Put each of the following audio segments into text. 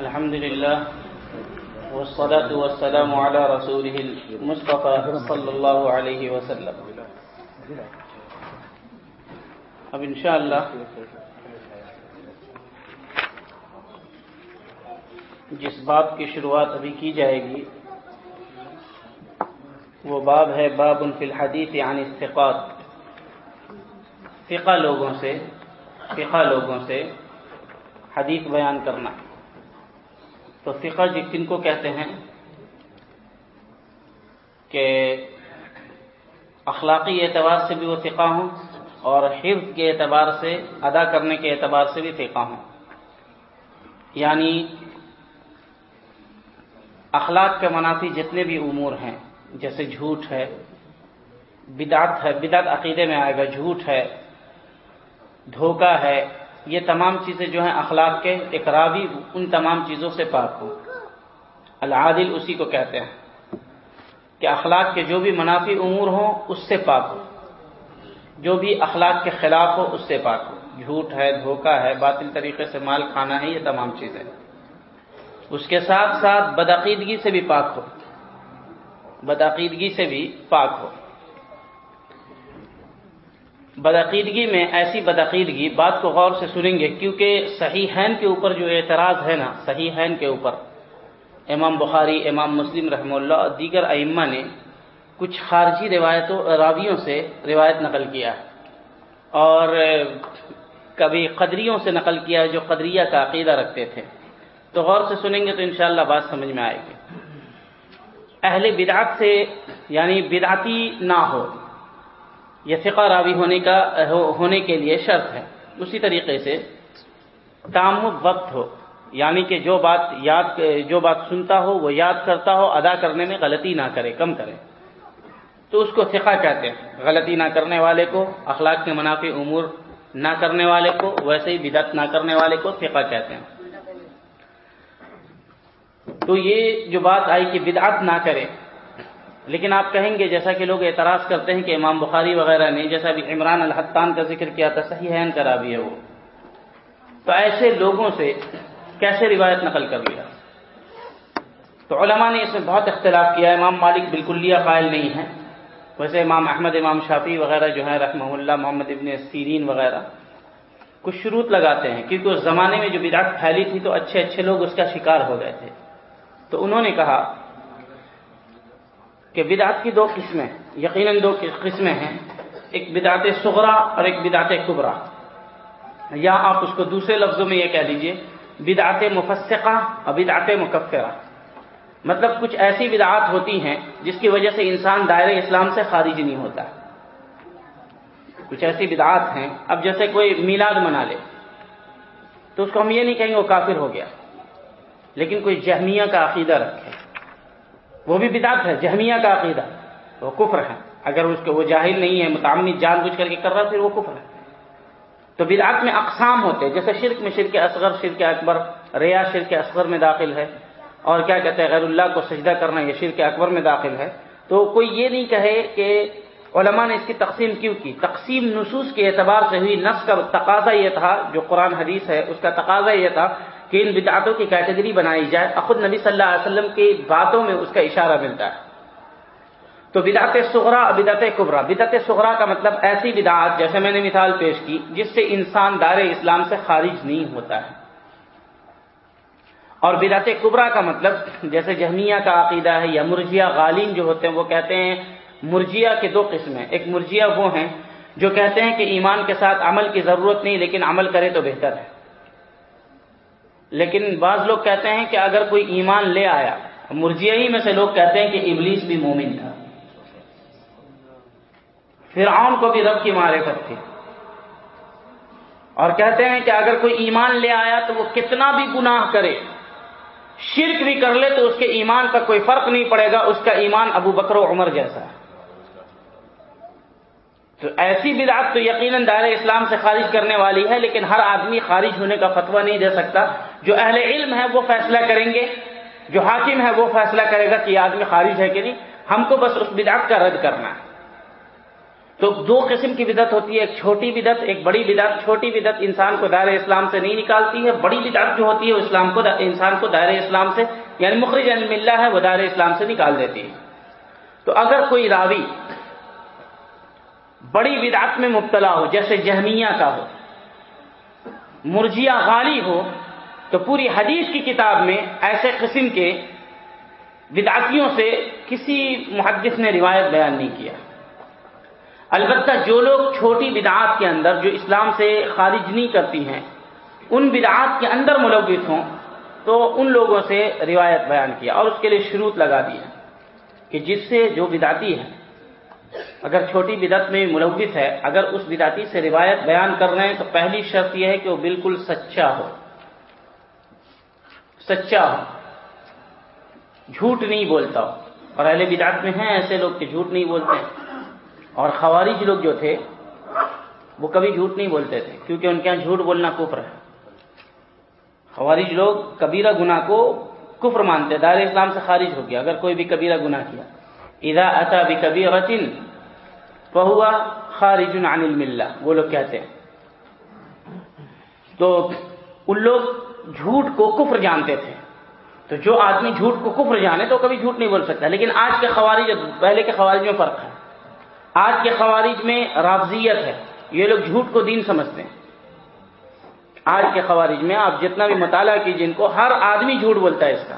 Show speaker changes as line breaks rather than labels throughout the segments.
الحمد لله والصلاة والسلام على رسوله المصطفى صلى الله عليه وسلم. اب انشاءاللہ جس باب کی شروعات ابھی کی جائے گی، وہ باب ہے باب فی الحدیث عن استقاط فقہ لوگوں سے، فقہ لوگوں سے حدیث بیان کرنا۔ تو فقہ جی کن کو کہتے ہیں؟ کہ اخلاقی اعتبار سے بھی وہ فقہ ہوں اور حفظ کے اعتبار سے، ادا کرنے کے اعتبار سے بھی فقہ ہوں۔ یعنی اخلاق کے منافی جتنے بھی امور ہیں، جیسے جھوٹ ہے، بدعت ہے، بدعت عقیدے میں آئے گا، جھوٹ ہے، دھوکہ ہے یہ تمام چیزیں جو ہیں اخلاق کے ایک راوی ان تمام چیزوں سے پاک ہو العادل اسی کو کہتے ہیں کہ اخلاق کے جو بھی منافی امور ہوں اس سے پاک ہو جو بھی اخلاق کے خلاف ہو اس سے پاک ہو جھوٹ ہے، دھوکہ ہے، باطل طریقے سے مال کھانا ہے، یہ تمام چیزیں اس کے ساتھ ساتھ بدعقیدگی سے بھی پاک ہو بدعقیدگی سے بھی پاک ہو بدعقیدگی میں ایسی بدعقیدگی، بات کو غور سے سنیں گے کیونکہ صحیح ہین کے اوپر جو اعتراض ہے نا، صحیح ہین کے اوپر، امام بخاری، امام مسلم رحمہ اللہ اور دیگر ائمہ نے کچھ خارجی روایتوں، راویوں سے روایت نقل کیا ہے۔ اور کبھی قدریوں سے نقل کیا ہے جو قدریہ کا عقیدہ رکھتے تھے۔ تو غور سے سنیں گے تو انشاءاللہ بات سمجھ میں آئے گی۔ اہل بدعت سے یعنی بدعتی نہ ہو۔ یہ فقہ راوی ہونے کا ہونے کے لیے شرط ہے۔ اسی طریقے سے تام وقت ہو۔ یعنی کہ جو بات یاد، جو بات سنتا ہو، وہ یاد کرتا ہو، ادا کرنے میں غلطی نہ کرے، کم کرے۔ تو اس کو فقہ کہتے ہیں۔ غلطی نہ کرنے والے کو، اخلاق کے منافع، امور نہ کرنے والے کو، ویسے ہی بدعت نہ کرنے والے کو فقہ کہتے ہیں۔ تو یہ جو بات آئی کہ بدعت نہ کرے لیکن آپ کہیں گے جیسا کہ لوگ اعتراض کرتے ہیں کہ امام بخاری وغیرہ نے جیسا بھی عمران الحطان کا ذکر کیا تھا، صحیح ہے کرا بھی ہے وہ۔ تو ایسے لوگوں سے کیسے روایت نقل کر لیا؟ تو علماء نے اس میں بہت اختلاف کیا، امام مالک بالکل لیا قائل نہیں ہے ویسے امام احمد، امام شافی وغیرہ جو ہیں رحمہ اللہ، محمد ابن سیرین وغیرہ، کچھ شروط لگاتے ہیں۔ کیونکہ اس زمانے میں جو بدعت پھیلی تھی تو اچھے اچھے لوگ اس کا شکار ہو گئے تھے۔ تو انہوں نے کہا کہ بدعت کی دو قسمیں، یقیناً دو قسمیں ہیں، ایک بدعت سغرا اور ایک بدعت کبرا۔ یا آپ اس کو دوسرے لفظوں میں یہ کہہ لیجیے بدعت مفسقہ اور بدعت مکفرہ۔ مطلب کچھ ایسی بدعات ہوتی ہیں جس کی وجہ سے انسان دائرۂ اسلام سے خارج نہیں ہوتا۔ کچھ ایسی بدعات ہیں، اب جیسے کوئی میلاد منا لے، تو اس کو ہم یہ نہیں کہیں گے وہ کافر ہو گیا، لیکن کوئی جہمیہ کا عقیدہ رکھے۔ وہ بھی بدعت ہے، جہمیہ کا عقیدہ۔ وہ کفر ہے۔ اگر اس کو وہ جاہل نہیں ہے متعمد جان بوجھ کر کے کر رہا پھر وہ کفر ہے۔ تو بدعت میں اقسام ہوتے ہیں۔ جیسے شرک میں شرک اصغر، شرک اکبر۔ ریا شرک اصغر میں داخل ہے۔ اور کیا کہتے ہیں، غیر اللہ کو سجدہ کرنا یہ شرک اکبر میں داخل ہے۔ تو کوئی یہ نہیں کہے کہ علماء نے اس کی تقسیم کیوں کی؟ تقسیم نصوص کے اعتبار سے ہوئی نفس کا تقاضا یہ تھا، جو قرآن حدیث ہے، اس کا تقاضا یہ تھا کہ ان بدعتوں کی کیٹیگری بنائی جائے خود نبی صلی اللہ علیہ وسلم کی باتوں میں اس کا اشارہ ملتا ہے۔ تو بدعت سغرا بدعت کبرا۔ بدعت سغرا کا مطلب ایسی بدعات جیسے میں نے مثال پیش کی، جس سے انسان دار اسلام سے خارج نہیں ہوتا ہے۔ اور بدعت کبرا کا مطلب جیسے جہمیہ کا عقیدہ ہے یا مرجیہ غالین جو ہوتے ہیں، وہ کہتے ہیں مرجیہ کے دو قسم ہیں۔ ایک مرجیہ وہ ہیں جو کہتے ہیں کہ ایمان کے ساتھ عمل کی ضرورت نہیں، لیکن عمل کرے تو بہتر ہے۔ لیکن بعض لوگ کہتے ہیں کہ اگر کوئی ایمان لے آیا مرجیہ ہی میں سے لوگ کہتے ہیں کہ ابلیس بھی مومن تھا۔ فرعون کو بھی رب کی معرفت تھی۔ اور کہتے ہیں کہ اگر کوئی ایمان لے آیا تو وہ کتنا بھی گناہ کرے، شرک بھی کر لے تو اس کے ایمان کا کوئی فرق نہیں پڑے گا، اس کا ایمان ابو بکر و عمر جیسا ہے۔ تو ایسی بدعت تو یقیناً دائر اسلام سے خارج کرنے والی ہے، لیکن ہر آدمی خارج ہونے کا فتویٰ نہیں دے سکتا۔ جو اہل علم ہے وہ فیصلہ کریں گے، جو حاکم ہے وہ فیصلہ کرے گا کہ یہ آدمی خارج ہے کہ نہیں۔ ہم کو بس اس بدعت کا رد کرنا ہے۔ تو دو قسم کی بدت ہوتی ہے، ایک چھوٹی بدت ایک بڑی بدت چھوٹی بدت انسان کو دائر اسلام سے نہیں نکالتی ہے، بڑی بدعت جو ہوتی ہے اسلام کو انسان کو دائر اسلام سے یعنی مخرج علم اللہ ہے، وہ دائر اسلام سے نکال دیتی ہے۔ تو اگر کوئی راوی بڑی بدعت میں مبتلا ہو، جیسے جہمیہ کا ہو، مرجیا غالی ہو، تو پوری حدیث کی کتاب میں ایسے قسم کے بدعتیوں سے کسی محدث نے روایت بیان نہیں کیا۔ البتہ جو لوگ چھوٹی بدعات کے اندر جو اسلام سے خارج نہیں کرتی ہیں، ان بدعات کے اندر ملوث ہوں، تو ان لوگوں سے روایت بیان کیا اور اس کے لیے شروط لگا دیا کہ جس سے جو بدعتی ہے اگر چھوٹی بدعت میں ملوث ہے، اگر اس بدعتی سے روایت بیان کر رہے ہیں تو پہلی شرط یہ ہے کہ وہ بالکل سچا ہو۔ سچا ہو۔ جھوٹ نہیں بولتا۔ ہو اور اہل بدعت میں ہیں ایسے لوگ کہ جھوٹ نہیں بولتے۔ ہیں اور خوارج لوگ جو تھے، وہ کبھی جھوٹ نہیں بولتے تھے، کیونکہ ان کے یہاں جھوٹ بولنا کفر ہے۔ خوارج لوگ کبیرہ گنا کو کفر مانتے، دار اسلام سے خارج ہو گیا۔ اگر کوئی بھی کبیرہ گنا کیا۔ ادا اتا بھی کبھی رچن خارج عن الملہ۔ وہ لوگ کہتے ہیں۔ تو ان لوگ جھوٹ کو کفر جانتے تھے۔ تو جو آدمی جھوٹ کو کفر جانے تو کبھی جھوٹ نہیں بول سکتا۔ لیکن آج کے خوارج، پہلے کے خوارج میں فرق ہے۔ آج کے خوارج میں رافضیت ہے۔ یہ لوگ جھوٹ کو دین سمجھتے ہیں۔ آج کے خوارج میں آپ جتنا بھی مطالعہ کیجیے ان کو ہر آدمی جھوٹ بولتا ہے اس کا۔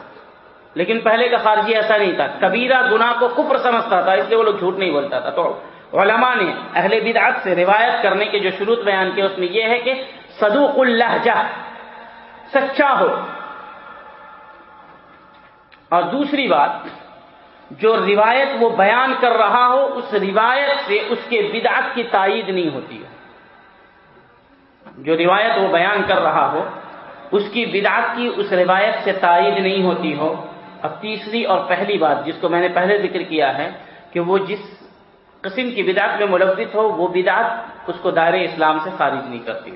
لیکن پہلے کا خارجی ایسا نہیں تھا۔ کبیرہ گنا کو کفر سمجھتا تھا، اس لیے وہ لوگ جھوٹ نہیں بولتا تھا۔ تو علماء نے اہل بدعت سے روایت کرنے کے جو شروع بیان کیا اس میں یہ ہے کہ صدوق اللہجہ، سچا ہو۔ اور دوسری بات، جو روایت وہ بیان کر رہا ہو، اس روایت سے اس کے بدعت کی تائید نہیں ہوتی ہے۔ جو روایت وہ بیان کر رہا ہو، اس کی بدعت کی اس روایت سے تائید نہیں ہوتی ہو۔ اب تیسری اور پہلی بات جس کو میں نے پہلے ذکر کیا ہے کہ وہ جس قسم کی بدعت میں ملوث ہو، وہ بدعت اس کو دائر اسلام سے خارج نہیں کرتی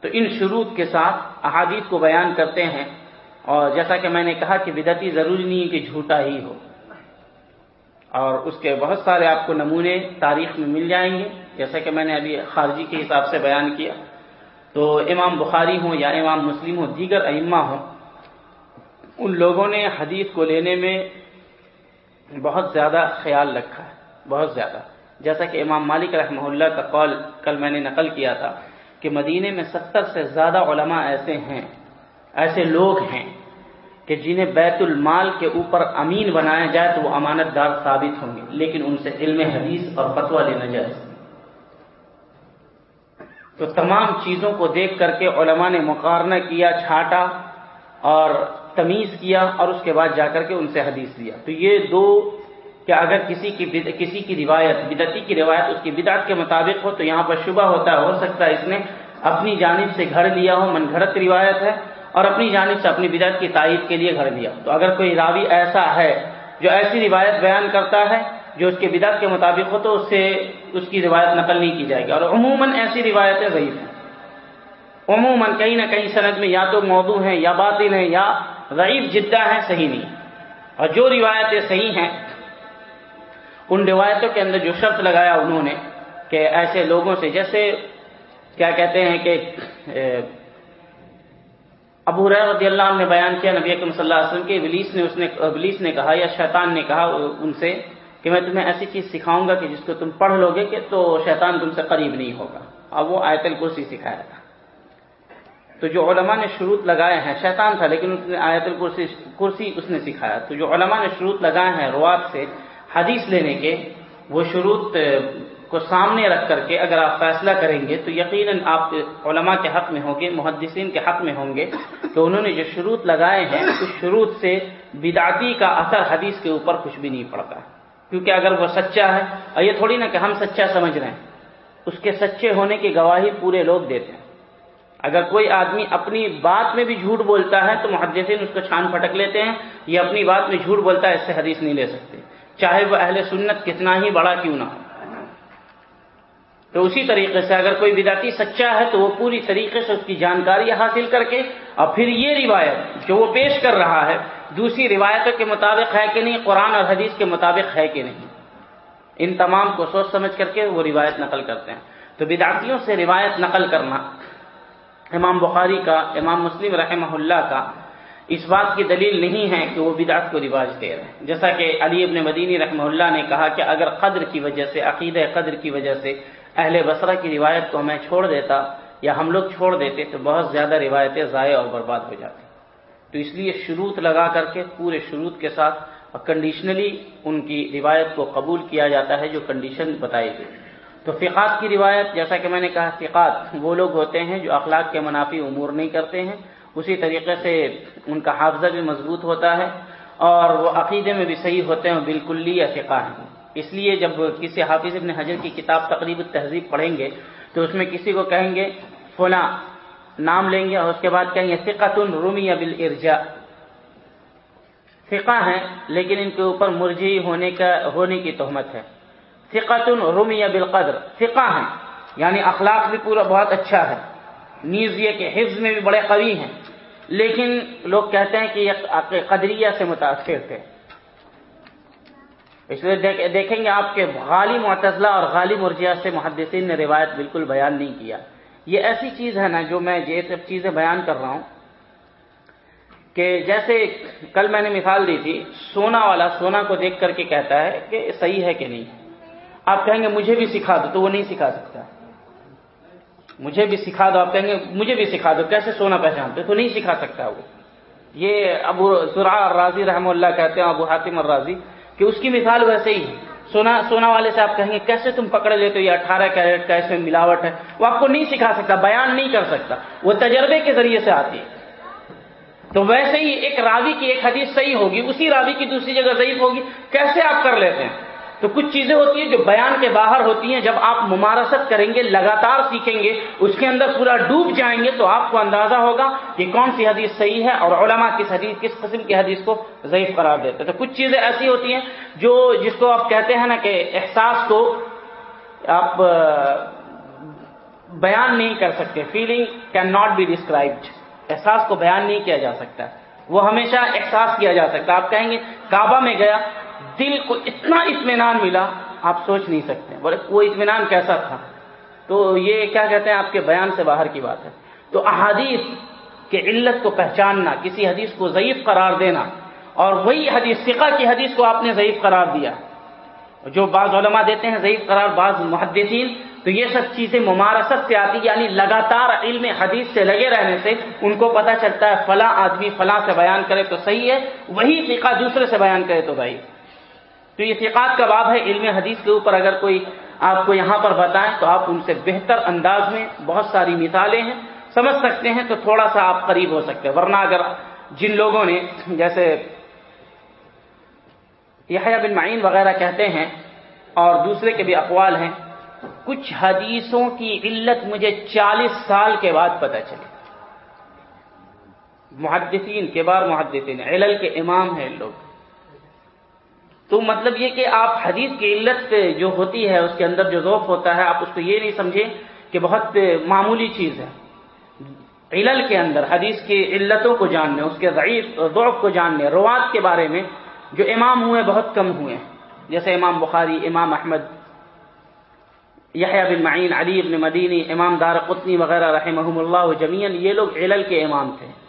تو ان شروط کے ساتھ احادیث کو بیان کرتے ہیں اور جیسا کہ میں نے کہا کہ بدعتی ضروری نہیں ہے کہ جھوٹا ہی ہو۔ اور اس کے بہت سارے آپ کو نمونے تاریخ میں مل جائیں گے، جیسا کہ میں نے ابھی خارجی کے حساب سے بیان کیا۔ تو امام بخاری ہوں یا امام مسلم ہوں، دیگر ائمہ ہوں ان لوگوں نے حدیث کو لینے میں بہت زیادہ خیال رکھا ہے، بہت زیادہ۔ جیسا کہ امام مالک رحمہ اللہ کا قول کل میں نے نقل کیا تھا کہ مدینے میں ستر سے زیادہ علماء ایسے ہیں، ایسے لوگ ہیں کہ جنہیں بیت المال کے اوپر امین بنایا جائے تو وہ امانت دار ثابت ہوں گے، لیکن ان سے علم حدیث اور فتوا لینا جائے تو تمام چیزوں کو دیکھ کر کے علماء نے مقارنہ کیا چھاٹا اور تمیز کیا اور اس کے بعد جا کر کے ان سے حدیث دیا تو یہ دو کہ اگر کسی کی کسی کی روایت بدتی کی روایت اس کی بدعت کے مطابق ہو تو یہاں پر شبہ ہوتا ہے، ہو سکتا ہے اس نے اپنی جانب سے گھر لیا ہو من گھڑت روایت ہے، اور اپنی جانب سے اپنی بدعت کی تائید کے لیے گھر لیا تو اگر کوئی راوی ایسا ہے جو ایسی روایت بیان کرتا ہے جو اس کے بدعت کے مطابق ہو تو اس سے اس کی روایت نقل نہیں کی جائے گی۔ اور عموماً ایسی روایتیں ضعیف ہیں۔ عموماً کہیں نہ کہیں سند میں یا تو موضوع ہیں یا باطل ہیں یا ضعیف جدہ ہیں صحیح نہیں۔ اور جو روایتیں صحیح ہیں، ان روایتوں کے اندر جو شرط لگایا انہوں نے کہ ایسے لوگوں سے، جیسے کیا کہتے ہیں کہ ابو رضی اللہ عنہ نے بیان کیا، نبی اکم صلی اللہ علیہ وسلم کے ابلیس نے، اس نے، ابلیس نے کہا یا شیطان نے کہا ان سے کہ میں تمہیں ایسی چیز سکھاؤں گا کہ جس کو تم پڑھ لو گے کہ تو شیطان تم سے قریب نہیں ہوگا۔ اب وہ آیت الکرسی سکھایا تھا۔ تو جو علماء نے شروط لگائے ہیں، شیطان تھا، لیکن اس نے آیت الکرسی، کرسی اس نے سکھایا۔ تو جو علماء نے شروط لگائے ہیں روات سے حدیث لینے کے، وہ شروط کو سامنے رکھ کر کے اگر آپ فیصلہ کریں گے تو یقیناً آپ علماء کے حق میں ہوں گے، محدثین کے حق میں ہوں گے تو انہوں نے جو شروط لگائے ہیں، اس شروط سے بدعتی کا اثر حدیث کے اوپر کچھ بھی نہیں پڑتا۔ کیونکہ اگر وہ سچا ہے، اور یہ تھوڑی نا کہ ہم سچا سمجھ رہے ہیں، اس کے سچے ہونے کی گواہی پورے لوگ دیتے ہیں۔ اگر کوئی آدمی اپنی بات میں بھی جھوٹ بولتا ہے تو محدثین اس کو چھان پھٹک لیتے ہیں یہ اپنی بات میں جھوٹ بولتا ہے، اس سے حدیث نہیں لے سکتے۔ چاہے وہ اہل سنت کتنا ہی بڑا کیوں نہ ہو۔ تو اسی طریقے سے اگر کوئی بداتی سچا ہے تو وہ پوری طریقے سے اس کی جانکاری حاصل کر کے، اور پھر یہ روایت جو وہ پیش کر رہا ہے، دوسری روایتوں کے مطابق ہے کہ نہیں، قرآن اور حدیث کے مطابق ہے کہ نہیں۔ ان تمام کو سوچ سمجھ کر کے وہ روایت نقل کرتے ہیں۔ تو بدعتیوں سے روایت نقل کرنا امام بخاری کا، امام مسلم رحمہ اللہ کا اس بات کی دلیل نہیں ہے کہ وہ بدعت کو رواج دے رہے ہیں۔ جیسا کہ علی ابن مدینی رحمہ اللہ نے کہا کہ اگر قدر کی وجہ سے عقید قدر کی وجہ سے اہل بصرہ کی روایت کو میں چھوڑ دیتا یا ہم لوگ چھوڑ دیتے تو بہت زیادہ روایتیں ضائع اور برباد ہو جاتی۔ تو اس لیے شروط لگا کر کے پورے شروط کے ساتھ اور کنڈیشنلی ان کی روایت کو قبول کیا جاتا ہے جو کنڈیشن بتائی گئی۔ تو فقات کی روایت، جیسا کہ میں نے کہا فقات وہ لوگ ہوتے ہیں جو اخلاق کے منافی امور نہیں کرتے ہیں۔ اسی طریقے سے ان کا حافظہ بھی مضبوط ہوتا ہے اور وہ عقیدے میں بھی صحیح ہوتے ہیں، بالکل یا فقہ ہیں۔ اس لیے جب کسی حافظ ابن حجر کی کتاب تقریب تہذیب پڑھیں گے، تو اس میں کسی کو کہیں گے، فلاں نام لیں گے اور اس کے بعد کہیں گے فقت الرومی ابل ارجا فقہ ہیں، لیکن ان کے اوپر مرجی ہونے کا، ہونے کی تہمت ہے۔ فقت الرومی بالقدر فقہ ہیں۔ یعنی اخلاق بھی پورا بہت اچھا ہے۔ نیز یہ کہ حفظ میں بھی بڑے قوی ہیں۔ لیکن لوگ کہتے ہیں کہ یہ قدریہ سے متاثر تھے۔ اس لیے دیکھیں گے آپ کے غالی معتزلہ اور غالی مرجیہ سے محدثین نے روایت بالکل بیان نہیں کیا۔ یہ ایسی چیز ہے نا جو میں یہ سب چیزیں بیان کر رہا ہوں کہ جیسے کل میں نے مثال دی تھی، سونا والا سونا کو دیکھ کر کے کہتا ہے کہ صحیح ہے کہ نہیں۔ آپ کہیں گے مجھے بھی سکھا دو، تو وہ نہیں سکھا سکتا۔ مجھے بھی سکھا دو، آپ کہیں گے مجھے بھی سکھا دو، کیسے سونا پہچانتے؟ تو نہیں سکھا سکتا وہ۔ یہ ابو سرا راضی رحم اللہ کہتے ہیں، ابو حاتم الرازی، کہ اس کی مثال ویسے ہی ہے۔ سونا سونا والے سے آپ کہیں گے، کیسے تم پکڑ لیتے ہو؟ یہ اٹھارہ کیرٹ کیسے ملاوٹ ہے۔ وہ آپ کو نہیں سکھا سکتا، بیان نہیں کر سکتا۔ وہ تجربے کے ذریعے سے آتی ہے۔ تو ویسے ہی ایک راوی کی ایک حدیث صحیح ہوگی، اسی راوی کی دوسری جگہ ضعیف ہوگی۔ کیسے آپ کر لیتے ہیں؟ تو کچھ چیزیں ہوتی ہیں جو بیان کے باہر ہوتی ہیں، جب آپ ممارست کریں گے، لگاتار سیکھیں گے، اس کے اندر پورا ڈوب جائیں گے، تو آپ کو اندازہ ہوگا کہ کون سی حدیث صحیح ہے اور علماء کس حدیث، کس قسم کی حدیث کو ضعیف قرار دیتے تو کچھ چیزیں ایسی ہوتی ہیں جو، جس کو آپ کہتے ہیں نا کہ احساس کو آپ بیان نہیں کر سکتے feeling can not be described احساس کو بیان نہیں کیا جا سکتا، وہ ہمیشہ احساس کیا جا سکتا۔ آپ کہیں گے، کعبہ میں گیا دل کو اتنا اطمینان ملا، آپ سوچ نہیں سکتے۔ بولے، وہ اطمینان کیسا تھا؟ تو یہ کیا کہتے ہیں؟ آپ کے بیان سے باہر کی بات ہے۔ تو احادیث کے علت کو پہچاننا، کسی حدیث کو ضعیف قرار دینا، اور وہی حدیث فقہ کی حدیث کو آپ نے ضعیف قرار دیا۔ جو بعض علماء دیتے ہیں ضعیف قرار، بعض محدثین، تو یہ سب چیزیں ممارست سے آتی یعنی لگاتار علم حدیث سے لگے رہنے سے ان کو پتہ چلتا ہے، فلاں آدمی فلاں سے بیان کرے تو صحیح ہے، وہی فقہ دوسرے سے بیان کرے تو بھائی تو یہ فقات کا باب ہے، علم حدیث کے اوپر اگر کوئی آپ کو یہاں پر بتائیں تو آپ ان سے بہتر انداز میں بہت ساری مثالیں ہیں۔ سمجھ سکتے ہیں تو تھوڑا سا آپ قریب ہو سکتے ہیں۔ ورنہ اگر جن لوگوں نے جیسے یہ بن معین وغیرہ کہتے ہیں اور دوسرے کے بھی اقوال ہیں، کچھ حدیثوں کی علت مجھے چالیس سال کے بعد پتہ چلی۔ محدثین کے بار محدثین، علل کے امام ہیں لوگ۔ تو مطلب یہ کہ آپ حدیث کی علت جو ہوتی ہے، اس کے اندر جو ذوق ہوتا ہے، آپ اس کو یہ نہیں سمجھیں کہ بہت معمولی چیز ہے۔ علل کے اندر، حدیث کی علتوں کو جاننے، اس کے ضعیف ذوق کو جاننے روات کے بارے میں جو امام ہوئے بہت کم ہوئے۔ جیسے امام بخاری، امام احمد بن معین، علی ابن مدینی، امام دار قطنی وغیرہ رحمہ اللہ جمین یہ لوگ علل کے امام تھے۔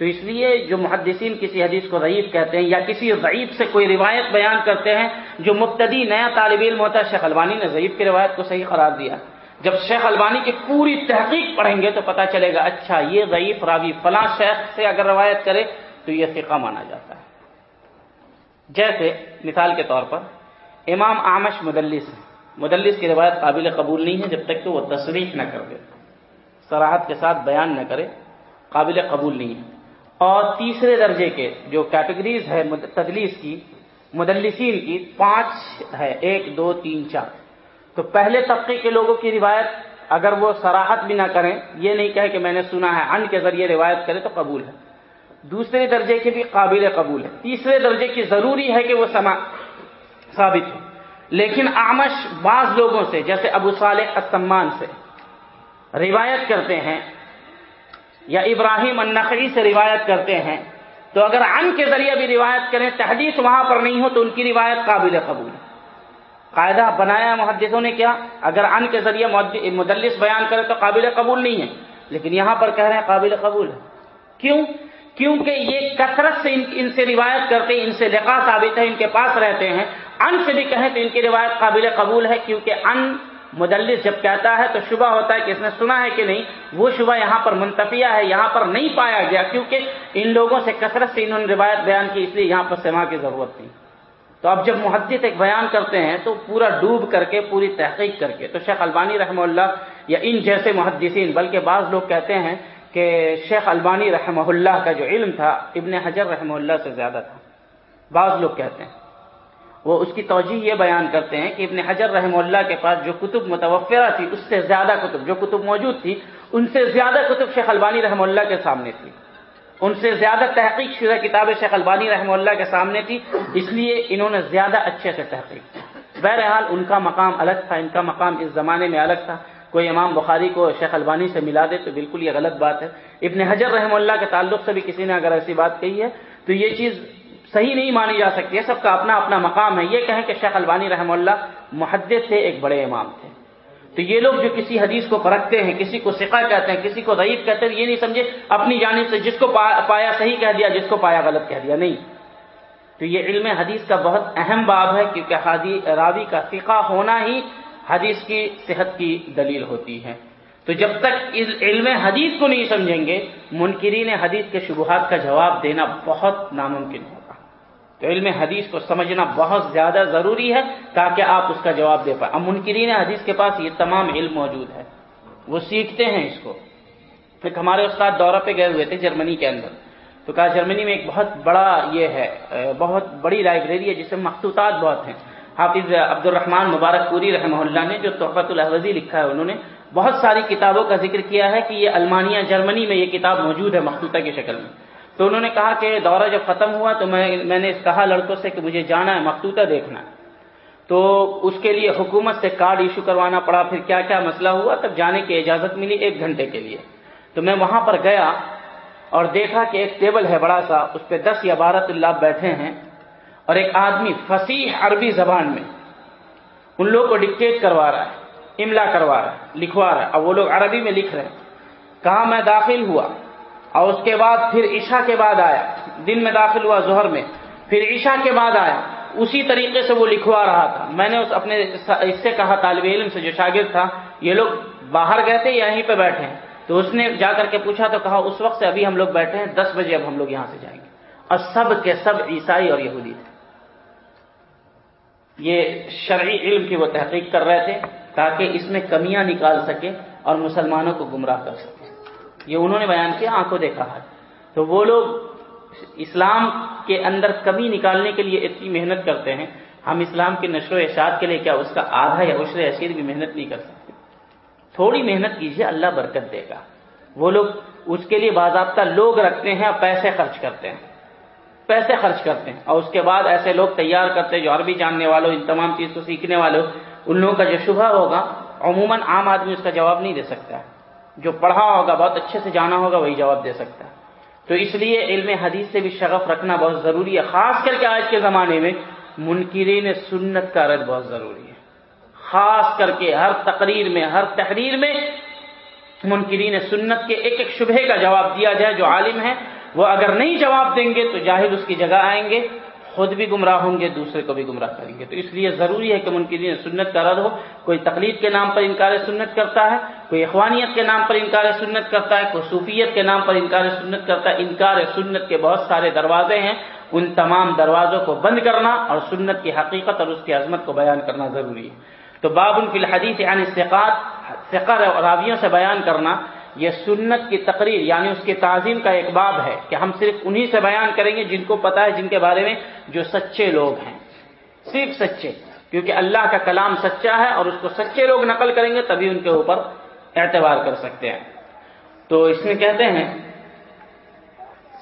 تو اس لیے جو محدثین کسی حدیث کو ضعیف کہتے ہیں یا کسی ضعیف سے کوئی روایت بیان کرتے ہیں، جو مبتدی نیا طالب علم ہوتا ہے، شیخ البانی نے ضعیف کی روایت کو صحیح قرار دیا۔ جب شیخ البانی کی پوری تحقیق پڑھیں گے تو پتا چلے گا اچھا یہ ضعیف راوی فلاں شیخ سے اگر روایت کرے تو یہ فقہ مانا جاتا ہے۔ جیسے مثال کے طور پر امام آمش مدلس مدلس کی روایت قابل قبول نہیں ہے جب تک کہ وہ تصریح نہ کر دے۔ سراحت کے ساتھ بیان نہ کرے، قابل قبول نہیں ہے۔ اور تیسرے درجے کے جو کیٹیگریز ہے تدلیس کی، مدلسین کی پانچ ہے، ایک، دو، تین، چار۔ تو پہلے طبقے کے لوگوں کی روایت اگر وہ سراحت بھی نہ کریں، یہ نہیں کہے کہ میں نے سنا ہے ان کے ذریعے روایت کرے تو قبول ہے۔ دوسرے درجے کے بھی قابل قبول ہے۔ تیسرے درجے کی ضروری ہے کہ وہ سما ثابت ہو۔ لیکن آمش بعض لوگوں سے، جیسے ابو صالح السمان سے، روایت کرتے ہیں یا ابراہیم النقی سے روایت کرتے ہیں، تو اگر ان کے ذریعے بھی روایت کریں، تحدیث وہاں پر نہیں ہو تو ان کی روایت قابل قبول۔ ہے قاعدہ بنایا محدثوں نے کیا، اگر ان کے ذریعے مدلس بیان کرے تو قابل قبول نہیں ہے۔ لیکن یہاں پر کہہ رہے ہیں قابل قبول۔ ہے کیوں؟ کیونکہ یہ کثرت سے ان سے روایت کرتے ان سے لقا ثابت ہے، ان کے پاس رہتے ہیں۔ ان سے بھی کہیں تو ان کی روایت قابل قبول ہے، کیونکہ ان مدلس جب کہتا ہے تو شبہ ہوتا ہے کہ اس نے سنا ہے کہ نہیں؟ وہ شبہ یہاں پر منتفیہ ہے، یہاں پر نہیں پایا گیا، کیونکہ ان لوگوں سے کثرت سے انہوں نے روایت بیان کی، اس لیے یہاں پر سما کی ضرورت تھی۔ تو اب جب محدث ایک بیان کرتے ہیں تو پورا ڈوب کر کے، پوری تحقیق کر کے، تو شیخ البانی رحمہ اللہ یا ان جیسے محدثین، بلکہ بعض لوگ کہتے ہیں کہ شیخ البانی رحمہ اللہ کا جو علم تھا، ابن حجر رحمہ اللہ سے زیادہ تھا۔ بعض لوگ کہتے ہیں۔ وہ اس کی توجہ یہ بیان کرتے ہیں کہ ابن حجر رحمہ اللہ کے پاس جو کتب متوفرہ تھی، اس سے زیادہ کتب، جو کتب موجود تھی، ان سے زیادہ کتب شیخ البانی رحمہ اللہ کے سامنے تھی۔ ان سے زیادہ تحقیق شدہ کتاب شیخ البانی رحمہ اللہ کے سامنے تھی، اس لیے انہوں نے زیادہ اچھے سے تحقیق کی۔ بہرحال، ان کا مقام الگ تھا، ان کا مقام اس زمانے میں الگ تھا۔ کوئی امام بخاری کو شیخ البانی سے ملا دے تو بالکل یہ غلط بات ہے۔ ابن حجر رحمہ اللہ کے تعلق سے بھی کسی نے اگر ایسی بات کہی ہے، تو یہ چیز صحیح نہیں مانی جا سکتی ہے سب کا اپنا اپنا مقام ہے۔ یہ کہیں کہ شیخ البانی رحمہ اللہ محدث تھے ایک بڑے امام تھے۔ تو یہ لوگ جو کسی حدیث کو پرکھتے ہیں، کسی کو سکھا کہتے ہیں، کسی کو ضعیف کہتے ہیں، یہ نہیں سمجھے، اپنی جانب سے جس کو پایا صحیح کہہ دیا، جس کو پایا غلط کہہ دیا، نہیں۔ تو یہ علم حدیث کا بہت اہم باب ہے، کیونکہ راوی کا فقہ ہونا ہی حدیث کی صحت کی دلیل ہوتی ہے۔ تو جب تک علم حدیث کو نہیں سمجھیں گے، منکرین حدیث کے شبہات کا جواب دینا بہت ناممکن ہوگا تو علم حدیث کو سمجھنا بہت زیادہ ضروری ہے تاکہ آپ اس کا جواب دے پائیں۔ اب منکرین حدیث کے پاس یہ تمام علم موجود ہے۔ وہ سیکھتے ہیں اس کو۔ ایک ہمارے استاد دورہ پہ گئے ہوئے تھے جرمنی کے اندر۔ تو کہا جرمنی میں ایک بہت بڑا یہ ہے، بہت بڑی لائبریری ہے جس میں مخصوصات بہت ہیں۔ حافظ عبد الرحمان مبارک پوری رحمہ اللہ نے جو تحفت الحوزی لکھا ہے، انہوں نے بہت ساری کتابوں کا ذکر کیا ہے کہ یہ المانیہ جرمنی میں یہ کتاب موجود ہے مخصوصہ کی شکل میں۔ تو انہوں نے کہا کہ دورہ جب ختم ہوا تو میں میں نے کہا لڑکوں سے کہ مجھے جانا ہے مخطوطہ دیکھنا ہے۔ تو اس کے لیے حکومت سے کارڈ ایشو کروانا پڑا۔ پھر کیا کیا مسئلہ ہوا؟ تب جانے کی اجازت ملی ایک گھنٹے کے لیے۔ تو میں وہاں پر گیا اور دیکھا کہ ایک ٹیبل ہے بڑا سا، اس پہ دس یا بارہ طلاب بیٹھے ہیں اور ایک آدمی فصیح عربی زبان میں ان لوگوں کو ڈکٹیٹ کروا رہا ہے، املا کروا رہا ہے، لکھوا رہا ہے۔ اب وہ لوگ عربی میں لکھ رہے ہیں۔ کہاں میں داخل ہوا؟ اور اس کے بعد پھر عشاء کے بعد آیا۔ دن میں داخل ہوا ظہر میں۔ پھر عشاء کے بعد آیا۔ اسی طریقے سے وہ لکھوا رہا تھا۔ میں نے اس اپنے اس سے کہا، طالب علم سے جو شاگرد تھا، یہ لوگ باہر گئے تھے یا یہیں پہ بیٹھے ہیں؟ تو اس نے جا کر کے پوچھا تو کہا، اس وقت سے ابھی ہم لوگ بیٹھے ہیں، دس بجے اب ہم لوگ یہاں سے جائیں گے۔ اور سب کے سب عیسائی اور یہودی تھے۔ یہ شرعی علم کی وہ تحقیق کر رہے تھے تاکہ اس میں کمیاں نکال سکے اور مسلمانوں کو گمراہ کر سکے۔ یہ انہوں نے بیان کیا، آنکھوں دیکھا ہے۔ تو وہ لوگ اسلام کے اندر کمی نکالنے کے لیے اتنی محنت کرتے ہیں، ہم اسلام کے نشر و اشاعت کے لیے کیا اس کا آدھا یا عشر اشیر بھی محنت نہیں کر سکتے؟ تھوڑی محنت کیجیے اللہ برکت دے گا۔ وہ لوگ اس کے لیے باضابطہ لوگ رکھتے ہیں اور پیسے خرچ کرتے ہیں۔ پیسے خرچ کرتے ہیں۔ اور اس کے بعد ایسے لوگ تیار کرتے ہیں جو عربی جاننے والوں ان تمام چیز کو سیکھنے والوں ان لوگوں کا جو شبہ ہوگا، عموماً عام آدمی اس کا جواب نہیں دے سکتا۔ ہے جو پڑھا ہوگا، بہت اچھے سے جانا ہوگا، وہی جواب دے سکتا ہے۔ تو اس لیے علم حدیث سے بھی شغف رکھنا بہت ضروری ہے، خاص کر کے آج کے زمانے میں منکرین سنت کا رد بہت ضروری ہے۔ خاص کر کے ہر تقریر میں، ہر تحریر میں منکرین سنت کے ایک ایک شبہ کا جواب دیا جائے، جو عالم ہے وہ اگر نہیں جواب دیں گے تو جاہد اس کی جگہ آئیں گے، خود بھی گمراہ ہوں گے، دوسرے کو بھی گمراہ کریں گے۔ تو اس لیے ضروری ہے کہ منکرین سنت کا رد ہو۔ کوئی تقلید کے نام پر انکار سنت کرتا ہے کوئی اخوانیت کے نام پر انکار سنت کرتا ہے، کوئی صوفیت کے نام پر انکار سنت کرتا ہے، انکار سنت کے بہت سارے دروازے ہیں۔ ان تمام دروازوں کو بند کرنا اور سنت کی حقیقت اور اس کی عظمت کو بیان کرنا ضروری ہے۔ تو باب فی الحدیث یعنی ثقات فقر راویوں سے بیان کرنا، یہ سنت کی تقریر یعنی اس کی تعظیم کا ایک باب ہے کہ ہم صرف انہی سے بیان کریں گے جن کو پتا ہے، جن کے بارے میں جو سچے لوگ ہیں۔ صرف سچے، کیونکہ اللہ کا کلام سچا ہے اور اس کو سچے لوگ نقل کریں گے تبھی ان کے اوپر اعتبار کر سکتے ہیں۔ تو اس میں کہتے ہیں،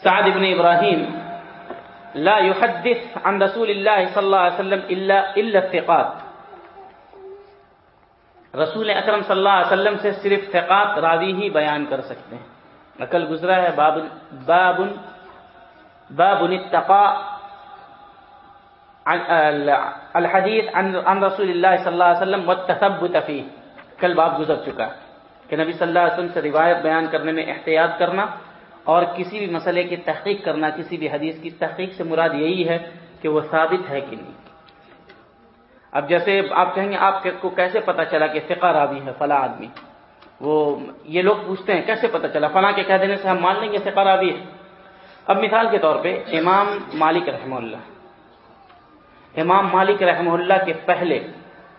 سعد ابن ابراہیم، لا يحدث عن رسول اللہ صلی اللہ علیہ وسلم الا الا الثقات۔ رسول اکرم صلی اللہ علیہ وسلم سے صرف فقات راوی ہی بیان کر سکتے ہیں۔ عقل گزرا ہے، باب باب باب التقا الحدیث عن رسول اللہ صلی اللہ علیہ وسلم والتثبت فيه کل باب گزر چکا ہے۔ کہ نبی صلی اللہ علیہ وسلم سے روایت بیان کرنے میں احتیاط کرنا اور کسی بھی مسئلے کی تحقیق کرنا، کسی بھی حدیث کی تحقیق سے مراد یہی ہے کہ وہ ثابت ہے کہ نہیں۔ اب جیسے آپ کہیں گے، آپ کو کیسے پتا چلا کہ فقہ راوی ہے، فلاں آدمی؟ وہ یہ لوگ پوچھتے ہیں، کیسے پتا چلا؟ فلاں کے کہہ دینے سے ہم مان لیں گے فقہ راوی ہے۔ اب مثال کے طور پہ امام مالک رحمہ اللہ۔ امام مالک رحمہ اللہ کے پہلے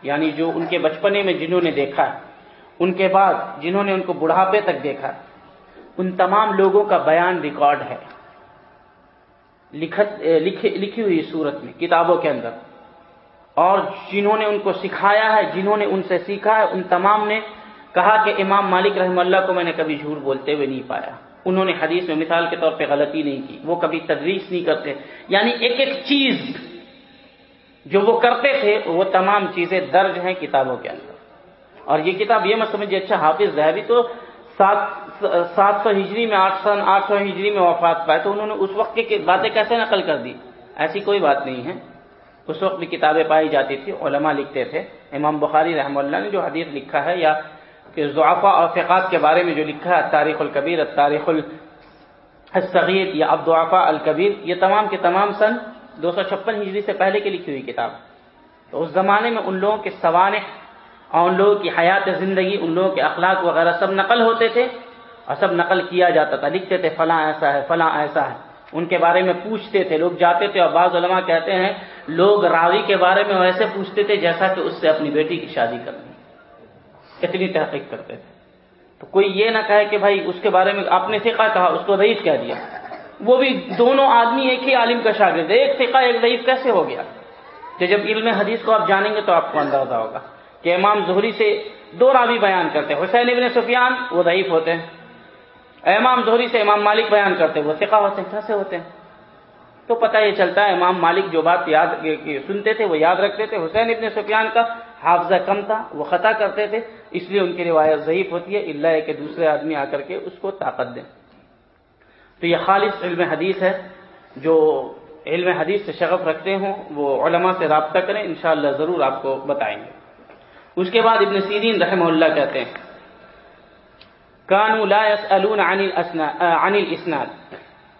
یعنی جو ان کے بچپنے میں جنہوں نے دیکھا ہے ان کے بعد جنہوں نے ان کو بڑھاپے تک دیکھا، ان تمام لوگوں کا بیان ریکارڈ ہے۔ لکھی ہوئی صورت میں، کتابوں کے اندر۔ اور جنہوں نے ان کو سکھایا ہے، جنہوں نے ان سے سیکھا ہے، ان تمام نے کہا کہ امام مالک رحم اللہ کو میں نے کبھی جھوٹ بولتے ہوئے نہیں پایا۔ انہوں نے حدیث میں مثال کے طور پہ غلطی نہیں کی، وہ کبھی تدریس نہیں کرتے۔ یعنی ایک ایک چیز جو وہ کرتے تھے، وہ تمام چیزیں درج ہیں کتابوں کے اندر۔ اور یہ کتاب یہ میں سمجھے اچھا حافظ ذہبی تو سات سات سو ہجری میں، آٹھ سو آٹھ سو ہجری میں وفات پائے تو انہوں نے اس وقت کی باتیں کیسے نقل کر دی؟ ایسی کوئی بات نہیں ہے۔ اس وقت بھی کتابیں پائی جاتی تھی، علماء لکھتے تھے۔ امام بخاری رحم اللہ نے جو حدیث لکھا ہے یا کہ ضعفا اور فقات کے بارے میں جو لکھا ہے، تاریخ الکبیر، تاریخ الصغیر یا ابدعفا الکبیر، یہ تمام کے تمام سن دو سو چھپن ہجری سے پہلے کی لکھی ہوئی کتاب۔ تو اس زمانے میں ان لوگوں کے سوانح اور ان لوگوں کی حیات زندگی، ان لوگوں کے اخلاق وغیرہ سب نقل ہوتے تھے اور سب نقل کیا جاتا تھا، لکھتے تھے، فلاں ایسا ہے، فلاں ایسا ہے۔ ان کے بارے میں پوچھتے تھے، لوگ جاتے تھے اور بعض علماء کہتے ہیں، لوگ راوی کے بارے میں ویسے پوچھتے تھے جیسا کہ اس سے اپنی بیٹی کی شادی کرنی اتنی تحقیق کرتے تھے۔ تو کوئی یہ نہ کہے کہ بھائی اس کے بارے میں آپ نے فقہ کہا، اس کو ضعیف کہہ دیا۔ وہ بھی دونوں آدمی ایک ہی عالم کا شاگرد ہے، ایک فقہ، ایک ضعیف کیسے ہو گیا؟ کہ جب علم حدیث کو آپ جانیں گے تو آپ کو اندازہ ہوگا۔ کہ امام زہری سے دو راوی بیان کرتے حسین ابن سفیان وہ ضعیف ہوتے ہیں۔ امام زہری سے امام مالک بیان کرتے وہ فقہ ہوتے ہیں۔ کیسے ہوتے ہیں۔ تو پتہ یہ چلتا ہے امام مالک جو بات یاد سنتے تھے وہ یاد رکھتے تھے۔ حسین ابن سفیان کا حافظہ کم تھا، وہ خطا کرتے تھے۔ اس لیے ان کی روایت ضعیف ہوتی ہے۔ اللہ کہ دوسرے آدمی آ کر کے اس کو طاقت دیں۔ تو یہ خالص علم حدیث ہے۔ جو علم حدیث سے شغف رکھتے ہوں، وہ علماء سے رابطہ کریں۔ انشاءاللہ ضرور آپ کو بتائیں گے۔ اس کے بعد ابن سیرین رحمہ اللہ کہتے ہیں، کانو لا يسألون عن الاسناد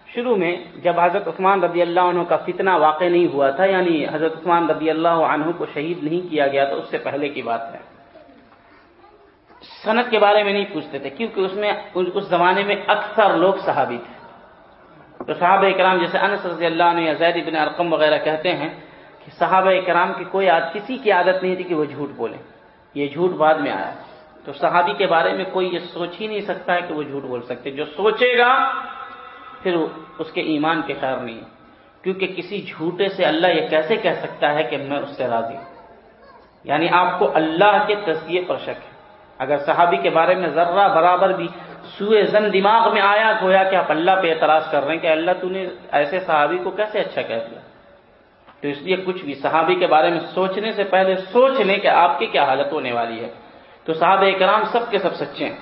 شروع میں جب حضرت عثمان رضی اللہ عنہ کا فتنہ واقع نہیں ہوا تھا یعنی حضرت عثمان رضی اللہ عنہ کو شہید نہیں کیا گیا تھا اس سے پہلے کی بات ہے۔ صنعت کے بارے میں نہیں پوچھتے تھے، کیونکہ اس میں، اس زمانے میں اکثر لوگ صحابی تھے۔ تو صحابہ کرام جیسے انس رضی اللہ عنہ یا زید بن ارقم وغیرہ کہتے ہیں کہ صحابہ کرام کی کوئی کسی کی عادت نہیں تھی کہ وہ جھوٹ بولیں۔ یہ جھوٹ بعد میں آیا۔ تو صحابی کے بارے میں کوئی یہ سوچ ہی نہیں سکتا ہے کہ وہ جھوٹ بول سکتے۔ جو سوچے گا، پھر اس کے ایمان کے خیر نہیں کیونکہ کسی جھوٹے سے اللہ یہ کیسے کہہ سکتا ہے کہ میں اس سے راضی ہوں؟ یعنی آپ کو اللہ کے تصدیے پر شک ہے۔ اگر صحابی کے بارے میں ذرہ برابر بھی سوئے زن دماغ میں آیا، گویا کہ آپ اللہ پہ اعتراض کر رہے ہیں کہ اللہ تو نے ایسے صحابی کو کیسے اچھا کہہ دیا؟ تو اس لیے کچھ بھی صحابی کے بارے میں سوچنے سے پہلے سوچ لیں کہ آپ کی کیا حالت ہونے والی ہے۔ تو صحابہ کرام سب کے سب سچے ہیں۔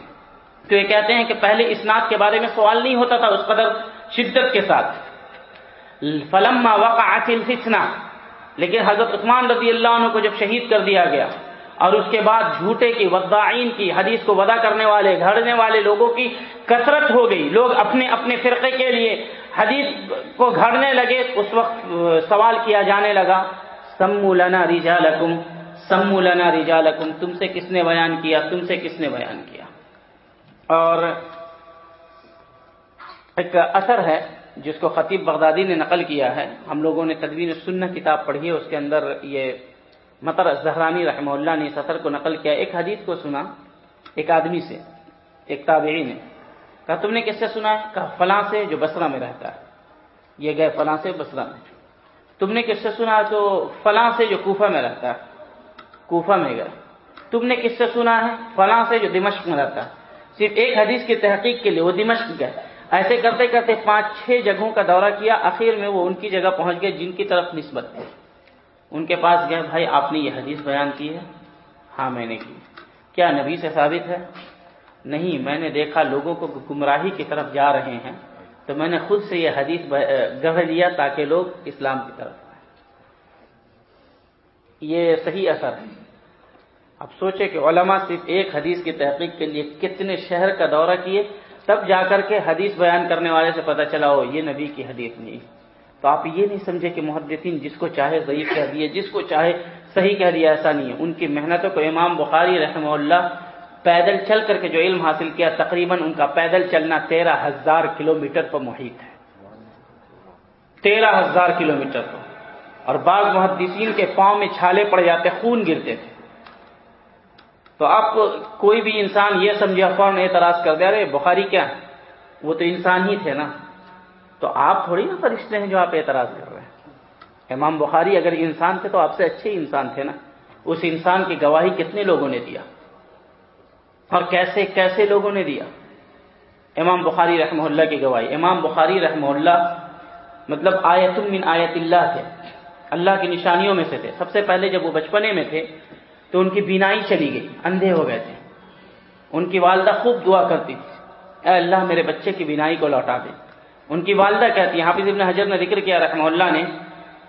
تو یہ کہتے ہیں کہ پہلے اسناد کے بارے میں سوال نہیں ہوتا تھا، اس قدر شدت کے ساتھ۔ فلما وقعت الفتنہ۔ لیکن حضرت عثمان رضی اللہ عنہ کو جب شہید کر دیا گیا اور اس کے بعد جھوٹے کی، وضاعین کی، حدیث کو ودا کرنے والے، گھڑنے والے لوگوں کی کثرت ہو گئی۔ لوگ اپنے اپنے فرقے کے لیے حدیث کو گھڑنے لگے، اس وقت سوال کیا جانے لگا، سمو لنا رجالکم، سمو لنا رجالکم، تم سے کس نے بیان کیا، تم سے کس نے بیان کیا؟ اور ایک اثر ہے جس کو خطیب بغدادی نے نقل کیا ہے۔ ہم لوگوں نے تدوین سننا کتاب پڑھی ہے، اس کے اندر یہ مطر زہرانی رحمہ اللہ نے اس اثر کو نقل کیا۔ ایک حدیث کو سنا، ایک آدمی سے، ایک تابعی نے۔ کہا، تم نے کس سے سنا؟ ہے کہا، فلاں سے جو بسرا میں رہتا ہے۔ یہ گئے فلاں سے بسرا میں۔ تم نے کس سے سنا؟ تو فلاں سے جو کوفہ میں رہتا ہے۔ کوفہ میں گئے۔ تم نے کس سے سنا ہے؟ فلاں سے جو دمشق میں رہتا ہے۔ صرف ایک حدیث کی تحقیق کے لیے وہ دمشق گئے۔ ایسے کرتے کرتے پانچ چھ جگہوں کا دورہ کیا۔ آخر میں وہ ان کی جگہ پہنچ گئے جن کی طرف نسبت تھی۔ ان کے پاس گئے، بھائی، آپ نے یہ حدیث بیان کی ہے۔ ہاں میں نے کی۔ کیا نبی سے ثابت ہے؟ نہیں، میں نے دیکھا لوگوں کو گمراہی کی طرف جا رہے ہیں۔ تو میں نے خود سے یہ حدیث گڑھ لیا تاکہ لوگ اسلام کی طرف آئیں۔ یہ صحیح اثر ہے۔ اب سوچے کہ علماء صرف ایک حدیث کی تحقیق کے لیے کتنے شہر کا دورہ کیے، تب جا کر کے حدیث بیان کرنے والے سے پتہ چلا ہو یہ نبی کی حدیث نہیں۔ تو آپ یہ نہیں سمجھے کہ محدثین جس کو چاہے ضعیف کہہ دیے، جس کو چاہے صحیح کہہ دیا، ایسا نہیں ہے۔ ان کی محنتوں کو امام بخاری رحمہ اللہ پیدل چل کر کے جو علم حاصل کیا، تقریباً ان کا پیدل چلنا تیرہ ہزار کلو میٹر پر محیط ہے۔ تیرہ ہزار کلو میٹر پر۔ اور بعض محدثین کے پاؤں میں چھالے پڑ جاتے، خون گرتے تھے۔ تو اب کوئی بھی انسان یہ سمجھے، فوراً اعتراض کر دے، ارے بخاری کیا ہے؟ وہ تو انسان ہی تھے نا۔ تو آپ تھوڑی نا فرشتے ہیں جو آپ اعتراض کر رہے ہیں۔ امام بخاری اگر انسان تھے تو آپ سے اچھے انسان تھے نا۔ اس انسان کی گواہی کتنے لوگوں نے دیا؟ اور کیسے کیسے لوگوں نے دیا؟ امام بخاری رحمہ اللہ کی گواہی۔ امام بخاری رحمہ اللہ مطلب آیت من آیت اللہ تھے۔ اللہ کی نشانیوں میں سے تھے۔ سب سے پہلے جب وہ بچپنے میں تھے تو ان کی بینائی چلی گئی، اندھے ہو گئے تھے۔ ان کی والدہ خوب دعا کرتی تھی۔ اے اللہ، میرے بچے کی بینائی کو لوٹا دے۔ ان کی والدہ کہتی حافظ ابن حجر نے ذکر کیا رحمہ اللہ نے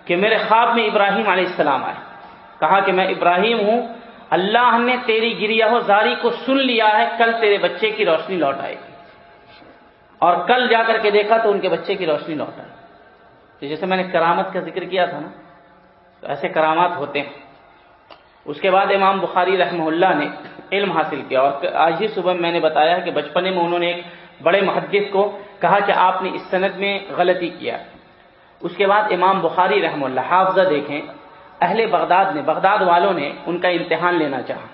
کہ میرے خواب میں ابراہیم علیہ السلام آئے۔ کہا کہ میں ابراہیم ہوں اللہ نے تیری گریا ہو زاری کو سن لیا ہے، کل تیرے بچے کی روشنی لوٹ آئے گی۔ اور کل جا کر کے دیکھا تو ان کے بچے کی روشنی لوٹ آئی۔ تو جیسے میں نے کرامت کا ذکر کیا تھا نا، تو ایسے کرامات ہوتے ہیں۔ اس کے بعد امام بخاری رحمہ اللہ نے علم حاصل کیا۔ اور آج ہی صبح میں نے بتایا کہ بچپنے میں انہوں نے ایک بڑے محدث کو کہا کہ آپ نے اس سند میں غلطی کیا۔ اس کے بعد امام بخاری رحمہ اللہ، حافظہ دیکھیں۔ اہل بغداد نے، بغداد والوں نے ان کا امتحان لینا چاہا۔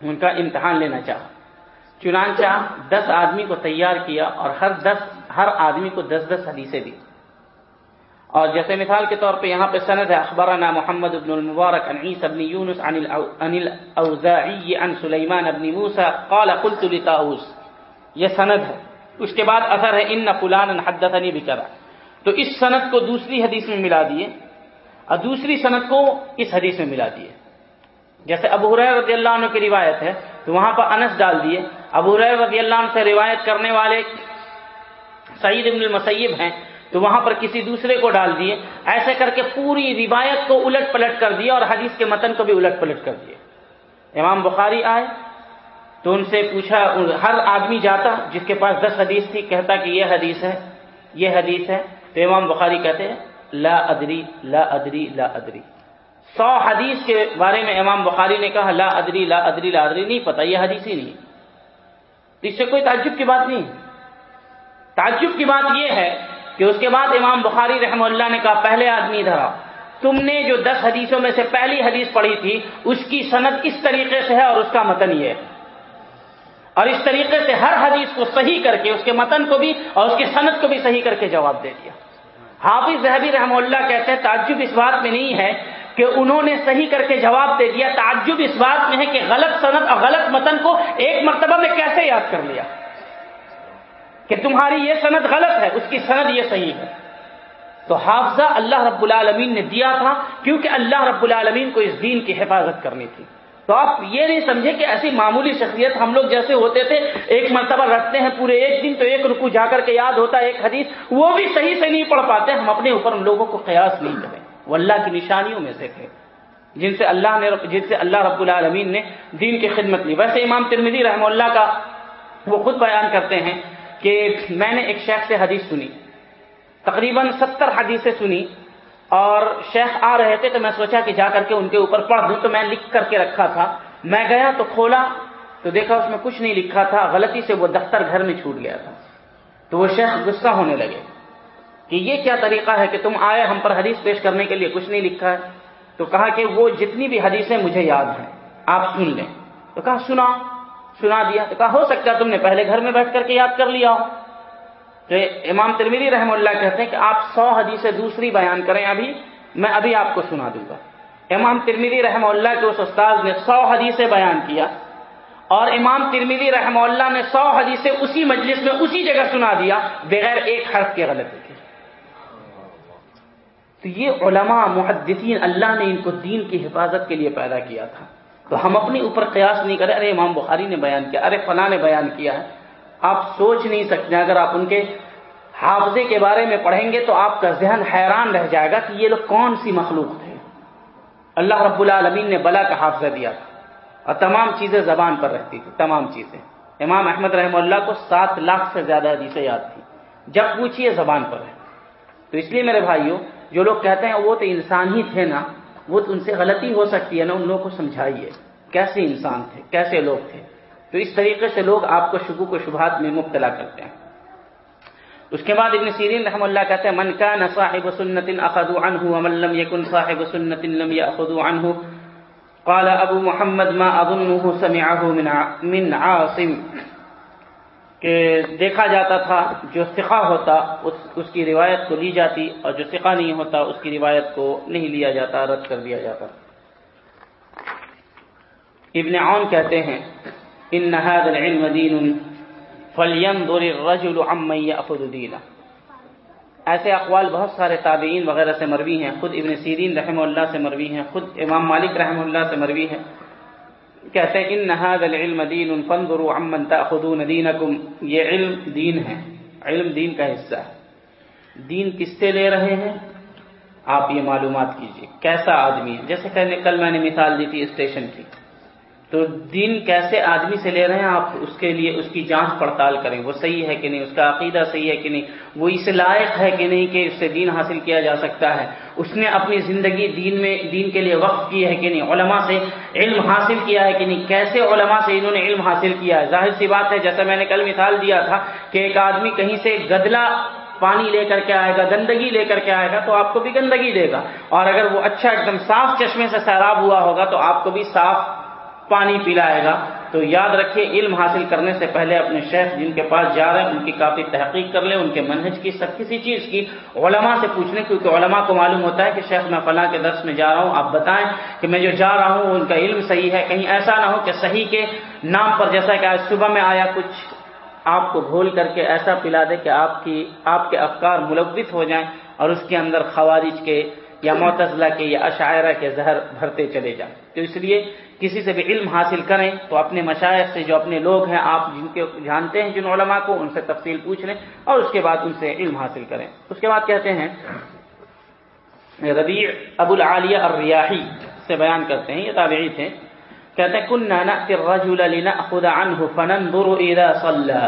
ان کا امتحان لینا چاہا۔ چنانچہ دس آدمی کو تیار کیا اور ہر دس، ہر آدمی کو دس دس حدیثیں دی۔ اور جیسے مثال کے طور پہ یہاں پہ سند ہے اخبارنا محمد ابن المبارک عن عیسی ابن یونس عن الاوزاعی عن سلیمان ابن موسیٰ قال قلت لطاؤس یہ سند ہے۔ اس کے بعد اثر ہے، ان فلان حدثنی بکرا تو اس سند کو دوسری حدیث میں ملا دیے۔ اور دوسری سند کو اس حدیث میں ملا دیے۔ جیسے ابو حریر رضی اللہ عنہ کی روایت ہے، تو وہاں پر انس ڈال دیے۔ ابو حریر رضی اللہ عنہ سے روایت کرنے والے سعید ابن المسیب ہیں، تو وہاں پر کسی دوسرے کو ڈال دیے۔ ایسے کر کے پوری روایت کو الٹ پلٹ کر دیا اور حدیث کے متن کو بھی الٹ پلٹ کر دیے امام بخاری آئے تو ان سے پوچھا، ہر آدمی جاتا جس کے پاس دس حدیث تھی، کہتا کہ یہ حدیث ہے، یہ حدیث ہے۔ تو امام بخاری کہتے ہیں لا ادری لا ادری لا ادری. سو حدیث کے بارے میں امام بخاری نے کہا لا ادری لا ادری لا ادری. نہیں پتا یہ حدیث ہی نہیں اس سے کوئی تعجب کی بات نہیں تعجب کی بات یہ ہے کہ اس کے بعد امام بخاری رحم اللہ نے کہا پہلے آدمی دھرا تم نے جو دس حدیثوں میں سے پہلی حدیث پڑھی تھی، اس کی صنعت اس طریقے سے ہے اور اس کا متن یہ ہے. اور اس طریقے سے ہر حدیث کو صحیح کر کے، اس کے متن کو بھی اور اس کی صنعت کو بھی صحیح کر کے جواب دے دیا. حافظ زہبی رحم اللہ کہتے ہیں، تعجب اس بات میں نہیں ہے کہ انہوں نے صحیح کر کے جواب دے دیا، تعجب اس بات میں ہے کہ غلط صنعت اور غلط متن کو ایک مرتبہ میں کیسے یاد کر لیا؟ کہ تمہاری یہ سند غلط ہے، اس کی سند یہ صحیح ہے۔ تو حافظہ اللہ رب العالمین نے دیا تھا، کیونکہ اللہ رب العالمین کو اس دین کی حفاظت کرنی تھی۔ تو آپ یہ نہیں سمجھے کہ ایسی معمولی شخصیت ہم لوگ جیسے ہوتے تھے، ایک مرتبہ رکھتے ہیں پورے ایک دن تو ایک رکو جا کر کے یاد ہوتا ہے، ایک حدیث، وہ بھی صحیح سے نہیں پڑھ پاتے، ہم اپنے اوپر ان لوگوں کو قیاس نہیں کریں۔ وہ اللہ کی نشانیوں میں سے تھے۔ جن سے اللہ نے جن سے اللہ رب العالمین نے دین کی خدمت لی۔ ویسے امام ترمیدی رحمہ اللہ کا وہ خود بیان کرتے ہیں کہ میں نے ایک شیخ سے حدیث سنی، تقریباً ستر حدیثیں سنی۔ اور شیخ آ رہے تھے تو میں سوچا کہ جا کر کے ان کے اوپر پڑھ دوں، تو میں لکھ کر کے رکھا تھا۔ میں گیا تو کھولا، تو دیکھا اس میں کچھ نہیں لکھا تھا، غلطی سے وہ دفتر گھر میں چھوٹ گیا تھا۔ تو وہ شیخ غصہ ہونے لگے کہ یہ کیا طریقہ ہے کہ تم آئے ہم پر حدیث پیش کرنے کے لیے کچھ نہیں لکھا ہے؟ تو کہا کہ وہ جتنی بھی حدیثیں مجھے یاد ہیں، آپ سن لیں۔ تو کہا، سنا سنا دیا۔ تو کہا، ہو سکتا ہے تم نے پہلے گھر میں بیٹھ کر کے یاد کر لیا ہو۔ تو امام ترمیری رحم اللہ کہتے ہیں کہ آپ سو حدیثیں دوسری بیان کریں ابھی، میں ابھی آپ کو سنا دوں گا۔ امام ترمیری رحم اللہ کے اس استاذ نے سو حدیثیں بیان کیا اور امام ترمیری رحم اللہ نے سو حدیثیں اسی مجلس میں اسی جگہ سنا دیا بغیر ایک حرف کے غلطی کے۔ تو یہ علماء محدثین اللہ نے ان کو دین کی حفاظت کے لیے پیدا کیا تھا۔ تو ہم اپنے اوپر قیاس نہیں کریں، ارے امام بخاری نے بیان کیا، ارے فلاں نے بیان کیا ہے۔ آپ سوچ نہیں سکتے، اگر آپ ان کے حافظے کے بارے میں پڑھیں گے تو آپ کا ذہن حیران رہ جائے گا کہ یہ لوگ کون سی مخلوق تھے۔ اللہ رب العالمین نے بلا کا حافظہ دیا تھا اور تمام چیزیں زبان پر رہتی تھی تمام چیزیں۔ امام احمد رحم اللہ کو سات لاکھ سے زیادہ حدیثیں یاد تھی جب پوچھیے زبان پر ہے۔ تو اس لیے میرے بھائیوں، جو لوگ کہتے ہیں وہ تو انسان ہی تھے نا، وہ تو ان سے غلطی ہو سکتی ہے نا، ان لوگوں کو سمجھائیے۔ کیسے انسان تھے؟ کیسے لوگ تھے؟ تو اس طریقے سے لوگ آپ کو شکو کو شبہات میں مبتلا کرتے ہیں۔ اس کے بعد ابن سیرین رحم اللہ کہتے ہیں من کان صاحب سنت اخذوا عنه ومن لم يكن صاحب سنت لم ياخذوا عنه قال ابو محمد ما اظنه سمعه من من عاصم کہ دیکھا جاتا تھا جو ثقہ ہوتا اس, اس کی روایت کو لی جاتی اور جو ثقہ نہیں ہوتا اس کی روایت کو نہیں لیا جاتا رد کر دیا جاتا۔ ابن عون کہتے ہیں ان هذا العلم دین فلينظر الرجل عمن ياخذ دينه. ایسے اقوال بہت سارے تابعین وغیرہ سے مروی ہیں. خود ابن سیرین رحمہ اللہ سے مروی ہیں. خود امام مالک رحمہ اللہ سے مروی ہیں. کہتے ہیں، ان هذا العلم دین، فانظروا عمن تاخذون دینکم. یہ علم دین ہے. علم دین کا حصہ ہے. دین کس سے لے رہے ہیں؟ آپ یہ معلومات کیجیے. کیسا آدمی ہے؟ جیسے کہنے، کل میں نے مثال دی تھی اسٹیشن کی. تو دین کیسے آدمی سے لے رہے ہیں آپ اس کے لیے اس کی جانچ پڑتال کریں وہ صحیح ہے کہ نہیں؟ اس کا عقیدہ صحیح ہے کہ نہیں؟ وہ اس لائق ہے کہ نہیں کہ اس سے دین حاصل کیا جا سکتا ہے؟ اس نے اپنی زندگی دین میں، دین کے لیے وقف کی ہے کہ نہیں؟ علماء سے علم حاصل کیا ہے کہ نہیں؟ کیسے علماء سے انہوں نے علم حاصل کیا ہے؟ ظاہر سی بات ہے، جیسا میں نے کل مثال دیا تھا کہ ایک آدمی کہیں سے گدلا پانی لے کر کے آئے گا، گندگی لے کر کے آئے گا، تو آپ کو بھی گندگی دے گا۔ اور اگر وہ اچھا ایک دم صاف چشمے سے سیراب ہوا ہوگا تو آپ کو بھی صاف پانی پلائے گا، تو یاد رکھیے، علم حاصل کرنے سے پہلے اپنے شیخ جن کے پاس جا رہے ہیں، ان کی کافی تحقیق کر لیں، ان کے منہج کی، سب کسی چیز کی علماء سے پوچھ لیں کیونکہ علماء کو معلوم ہوتا ہے کہ شیخ میں فلاں کے درس میں جا رہا ہوں، آپ بتائیں کہ میں جو جا رہا ہوں، ان کا علم صحیح ہے، کہیں ایسا نہ ہو کہ صحیح کے نام پر، جیسا کہ آج صبح میں آیا، کچھ آپ کو گھول کر کے ایسا پلا دے کہ آپ کی، آپ کے افکار ملوث ہو جائیں اور اس کے اندر خوارج کے یا معتزلہ کے یا عشاعرہ کے زہر بھرتے چلے جائیں۔ تو اس لیے کسی سے بھی علم حاصل کریں تو اپنے مشاعر سے جو اپنے لوگ ہیں، آپ جن کے جانتے ہیں، جن علماء کو ان سے تفصیل پوچھ لیں اور اس کے بعد ان سے علم حاصل کریں۔ اس کے بعد کہتے ہیں، ربیع ابو العالیہ الریاحی سے بیان کرتے ہیں، یہ تابعی تھے۔ کہتے ہیں کن نأتی الرجل لنأخذ عنه فننظر اذا صلى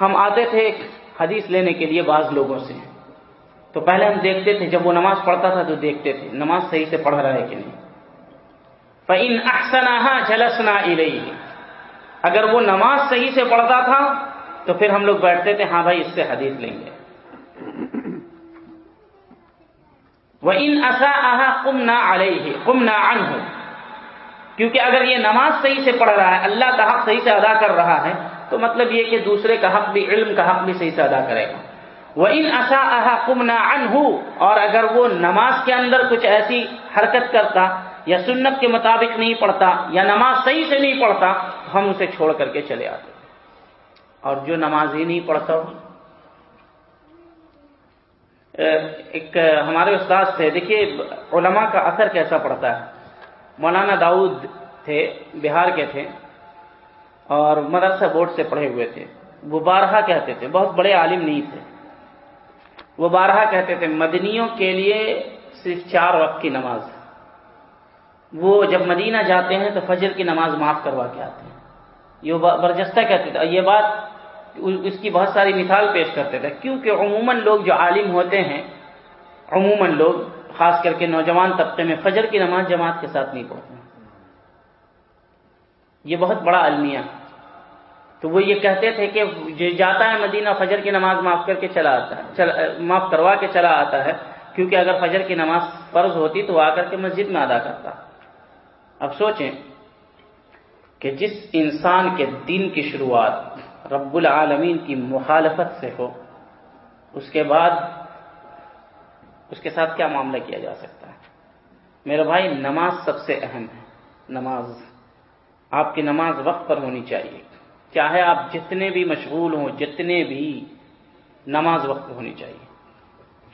ہم آتے تھے حدیث لینے کے لیے بعض لوگوں سے۔ تو پہلے ہم دیکھتے تھے، جب وہ نماز پڑھتا تھا تو دیکھتے تھے، نماز صحیح سے پڑھ رہا ہے کہ نہیں؟ فَإِنْ أَحْسَنَهَا جَلَسْنَا إِلَيْهِ۔ اگر وہ نماز صحیح سے پڑھتا تھا تو پھر ہم لوگ بیٹھتے تھے ہاں بھائی، اس سے حدیث لیں گے وہ ان وَإِنْ أَسَاءَهَا قُمْنَا عَلَيْهِ، قُمْنَا عَنْهُ۔ کیونکہ اگر یہ نماز صحیح سے پڑھ رہا ہے، اللہ کا حق صحیح سے ادا کر رہا ہے، تو مطلب یہ کہ دوسرے کا حق بھی علم کا حق بھی صحیح سے ادا کرے گا۔ وہ ان اصا کمنا ان اور اگر وہ نماز کے اندر کچھ ایسی حرکت کرتا یا سنت کے مطابق نہیں پڑھتا یا نماز صحیح سے نہیں پڑھتا تو ہم اسے چھوڑ کر کے چلے آتے اور جو نماز ہی نہیں پڑھتا ہو ایک ہمارے استاد تھے۔ دیکھیے، علماء کا اثر کیسا پڑتا ہے۔ مولانا داؤد تھے، بہار کے تھے اور مدرسہ بورڈ سے پڑھے ہوئے تھے۔ وہ بارہا کہتے تھے۔ بہت بڑے عالم نہیں تھے۔ وہ بارہا کہتے تھے، مدنیوں کے لیے صرف چار وقت کی نماز ہے۔ وہ جب مدینہ جاتے ہیں تو فجر کی نماز معاف کروا کے آتے ہیں۔ یہ برجستہ کہتے تھے۔ یہ بات اس کی بہت ساری مثال پیش کرتے تھے۔ کیونکہ عموماً لوگ جو عالم ہوتے ہیں، عموماً لوگ خاص کر کے نوجوان طبقے میں فجر کی نماز جماعت کے ساتھ نہیں پڑھتے۔ یہ بہت بڑا المیہ۔ تو وہ یہ کہتے تھے کہ جو جاتا ہے مدینہ فجر کی نماز معاف کر کے چلا آتا ہے معاف کروا کے چلا آتا ہے، کیونکہ اگر فجر کی نماز فرض ہوتی تو آ کر کے مسجد میں ادا کرتا۔ اب سوچیں کہ جس انسان کے دن کی شروعات رب العالمین کی مخالفت سے ہو، اس کے بعد اس کے ساتھ کیا معاملہ کیا جا سکتا ہے؟ میرے بھائی، نماز سب سے اہم ہے۔ نماز، آپ کی نماز وقت پر ہونی چاہیے۔ چاہے آپ جتنے بھی مشغول ہوں، جتنے بھی نماز وقت ہونی چاہیے۔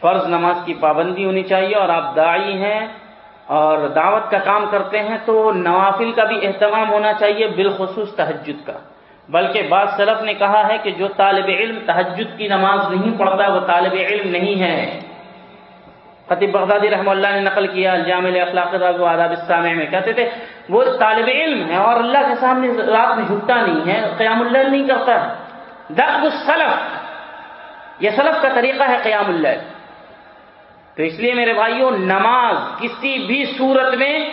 فرض نماز کی پابندی ہونی چاہیے اور آپ داعی ہیں اور دعوت کا کام کرتے ہیں تو نوافل کا بھی اہتمام ہونا چاہیے بالخصوص تہجد کا۔ بلکہ بعض سلف نے کہا ہے کہ جو طالب علم تہجد کی نماز نہیں پڑھتا، وہ طالب علم نہیں ہے۔ خطیب بغدادی رحمہ اللہ نے نقل کیا الجامع اخلاق و آداب السامع میں۔ کہتے تھے، وہ طالب علم ہے اور اللہ کے سامنے رات میں جھکتا نہیں ہے، قیام اللہ نہیں کرتا ہے۔ درد السلف، یہ سلف کا طریقہ ہے قیام اللہ تو اس لیے میرے بھائیوں نماز کسی بھی صورت میں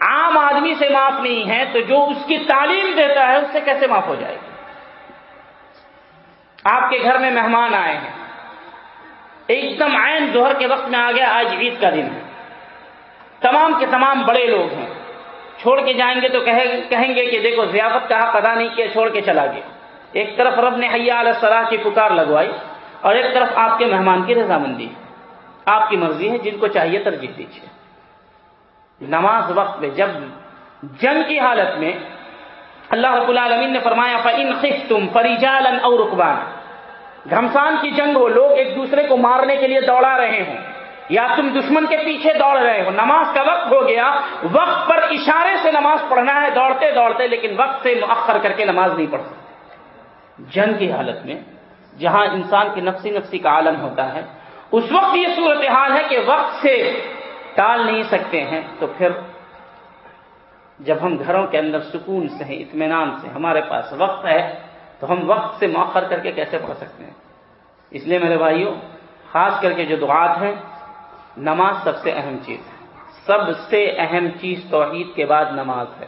عام آدمی سے معاف نہیں ہے، تو جو اس کی تعلیم دیتا ہے، اس سے کیسے معاف ہو جائے گی؟ آپ کے گھر میں مہمان آئے ہیں۔ ایک دم عین دوہر کے وقت میں آ گیا، آج عید کا دن ہے۔ تمام کے تمام بڑے لوگ ہیں۔ چھوڑ کے جائیں گے تو کہیں گے کہ دیکھو، ضیافت کا حق ادا نہیں کیا، چھوڑ کے چلا گیا۔ ایک طرف رب نے حیا علیہ صلاح کی پکار لگوائی اور ایک طرف آپ کے مہمان کی رضامندی۔ آپ کی مرضی ہے، جن کو چاہیے ترجیح دیجیے۔ نماز وقت میں جب جنگ کی حالت میں اللہ رب العالمین نے فرمایا فن خف تم فریجال اور رقبان گھمسان کی جنگ ہو، لوگ ایک دوسرے کو مارنے کے لیے دوڑا رہے ہوں۔ یا تم دشمن کے پیچھے دوڑ رہے ہو۔ نماز کا وقت ہو گیا، وقت پر اشارے سے نماز پڑھنا ہے، دوڑتے دوڑتے، لیکن وقت سے مؤخر کر کے نماز نہیں پڑھ سکتے۔ جنگ کی حالت میں جہاں انسان کی نفسی نفسی کا عالم ہوتا ہے، اس وقت یہ صورتحال ہے کہ وقت سے ٹال نہیں سکتے ہیں، تو پھر جب ہم گھروں کے اندر سکون سے ہیں، اطمینان سے، ہمارے پاس وقت ہے تو ہم وقت سے مؤخر کر کے کیسے پڑھ سکتے ہیں؟ اس لیے میرے بھائیوں خاص کر کے جو دعات ہیں، نماز سب سے اہم چیز ہے۔ سب سے اہم چیز توحید کے بعد نماز ہے۔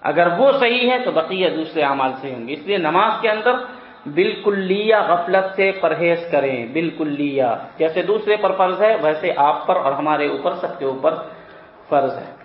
اگر وہ صحیح ہے تو بقیہ دوسرے اعمال سے ہوں گے۔ اس لیے نماز کے اندر بالکل لیا غفلت سے پرہیز کریں۔ بالکل لیا جیسے دوسرے پر فرض ہے، ویسے آپ پر اور ہمارے اوپر، سب کے اوپر فرض ہے۔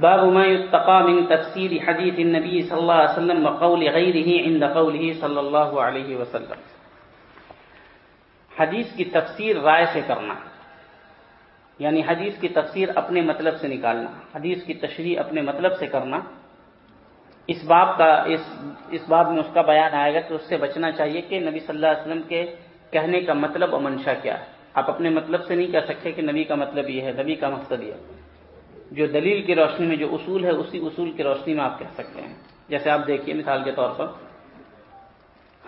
باب ما يتقى من تفسير حديث النبي صلى الله عليه وسلم وقول غيره عند قوله صلى الله عليه وسلم. حدیث کی تفسیر رائے سے کرنا یعنی حدیث کی تفسیر اپنے مطلب سے نکالنا، حدیث کی تشریح اپنے مطلب سے کرنا، اس باب کا، اس اس باب میں اس کا بیان آئے گا کہ اس سے بچنا چاہیے کہ نبی صلی اللہ علیہ وسلم کے کہنے کا مطلب اور منشا کیا ہے۔ آپ اپنے مطلب سے نہیں کہہ سکتے کہ نبی کا مطلب یہ ہے، نبی کا مقصد یہ ہے۔ جو دلیل کی روشنی میں جو اصول ہے، اسی اصول کی روشنی میں آپ کہہ سکتے ہیں۔ جیسے آپ دیکھیے مثال کے طور پر۔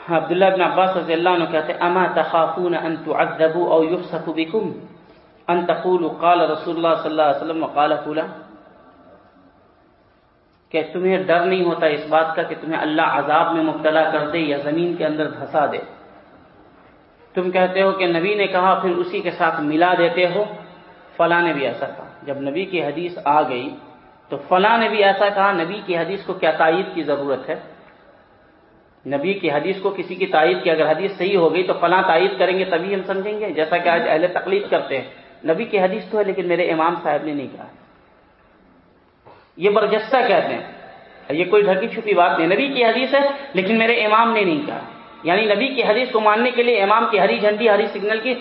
عبداللہ بن عباس رضی اللہ عنہ کہتے اما تخافون ان تعذبوا او يفسق بكم؟ ان تقولوا، قال رسول اللہ صلی اللہ علیہ وسلم وقال فلا کہ تمہیں ڈر نہیں ہوتا اس بات کا کہ تمہیں اللہ عذاب میں مبتلا کر دے یا زمین کے اندر دھسا دے۔ تم کہتے ہو کہ نبی نے کہا، پھر اسی کے ساتھ ملا دیتے ہو، فلاں نے بھی ایسا کہا۔ جب نبی کی حدیث آ گئی تو فلاں نے بھی ایسا کہا، نبی کی حدیث کو کیا تائید کی ضرورت ہے؟ نبی کی حدیث کو کسی کی تائید کی اگر حدیث صحیح ہو گئی تو فلاں تائید کریں گے تبھی ہم سمجھیں گے، جیسا کہ آج اہل تقلید کرتے ہیں۔ نبی کی حدیث تو ہے لیکن میرے امام صاحب نے نہیں کہا۔ یہ برجستہ کہتے ہیں۔ یہ کوئی ڈھکی چھپی بات نہیں، نبی کی حدیث ہے لیکن میرے امام نے نہیں کہا۔ یعنی نبی کی حدیث کو ماننے کے لیے امام کی ہری جھنڈی، ہری سگنل کی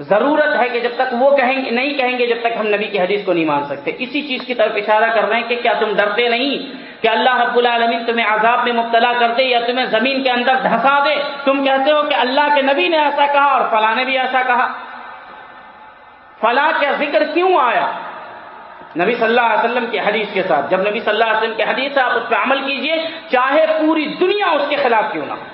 ضرورت ہے کہ جب تک وہ کہیں گے نہیں کہیں گے جب تک ہم نبی کی حدیث کو نہیں مان سکتے۔ اسی چیز کی طرف اشارہ کر رہے ہیں کہ کیا تم ڈرتے نہیں کہ اللہ رب العالمین تمہیں عذاب میں مبتلا کر دے یا تمہیں زمین کے اندر دھسا دے؟ تم کہتے ہو کہ اللہ کے نبی نے ایسا کہا اور فلاں نے بھی ایسا کہا۔ فلاں کا ذکر کیوں آیا؟ نبی صلی اللہ علیہ وسلم کی حدیث کے ساتھ۔ جب نبی صلی اللہ علیہ وسلم کی حدیث ہے، آپ اس پہ عمل کیجیے، چاہے پوری دنیا اس کے خلاف کیوں نہ ہو۔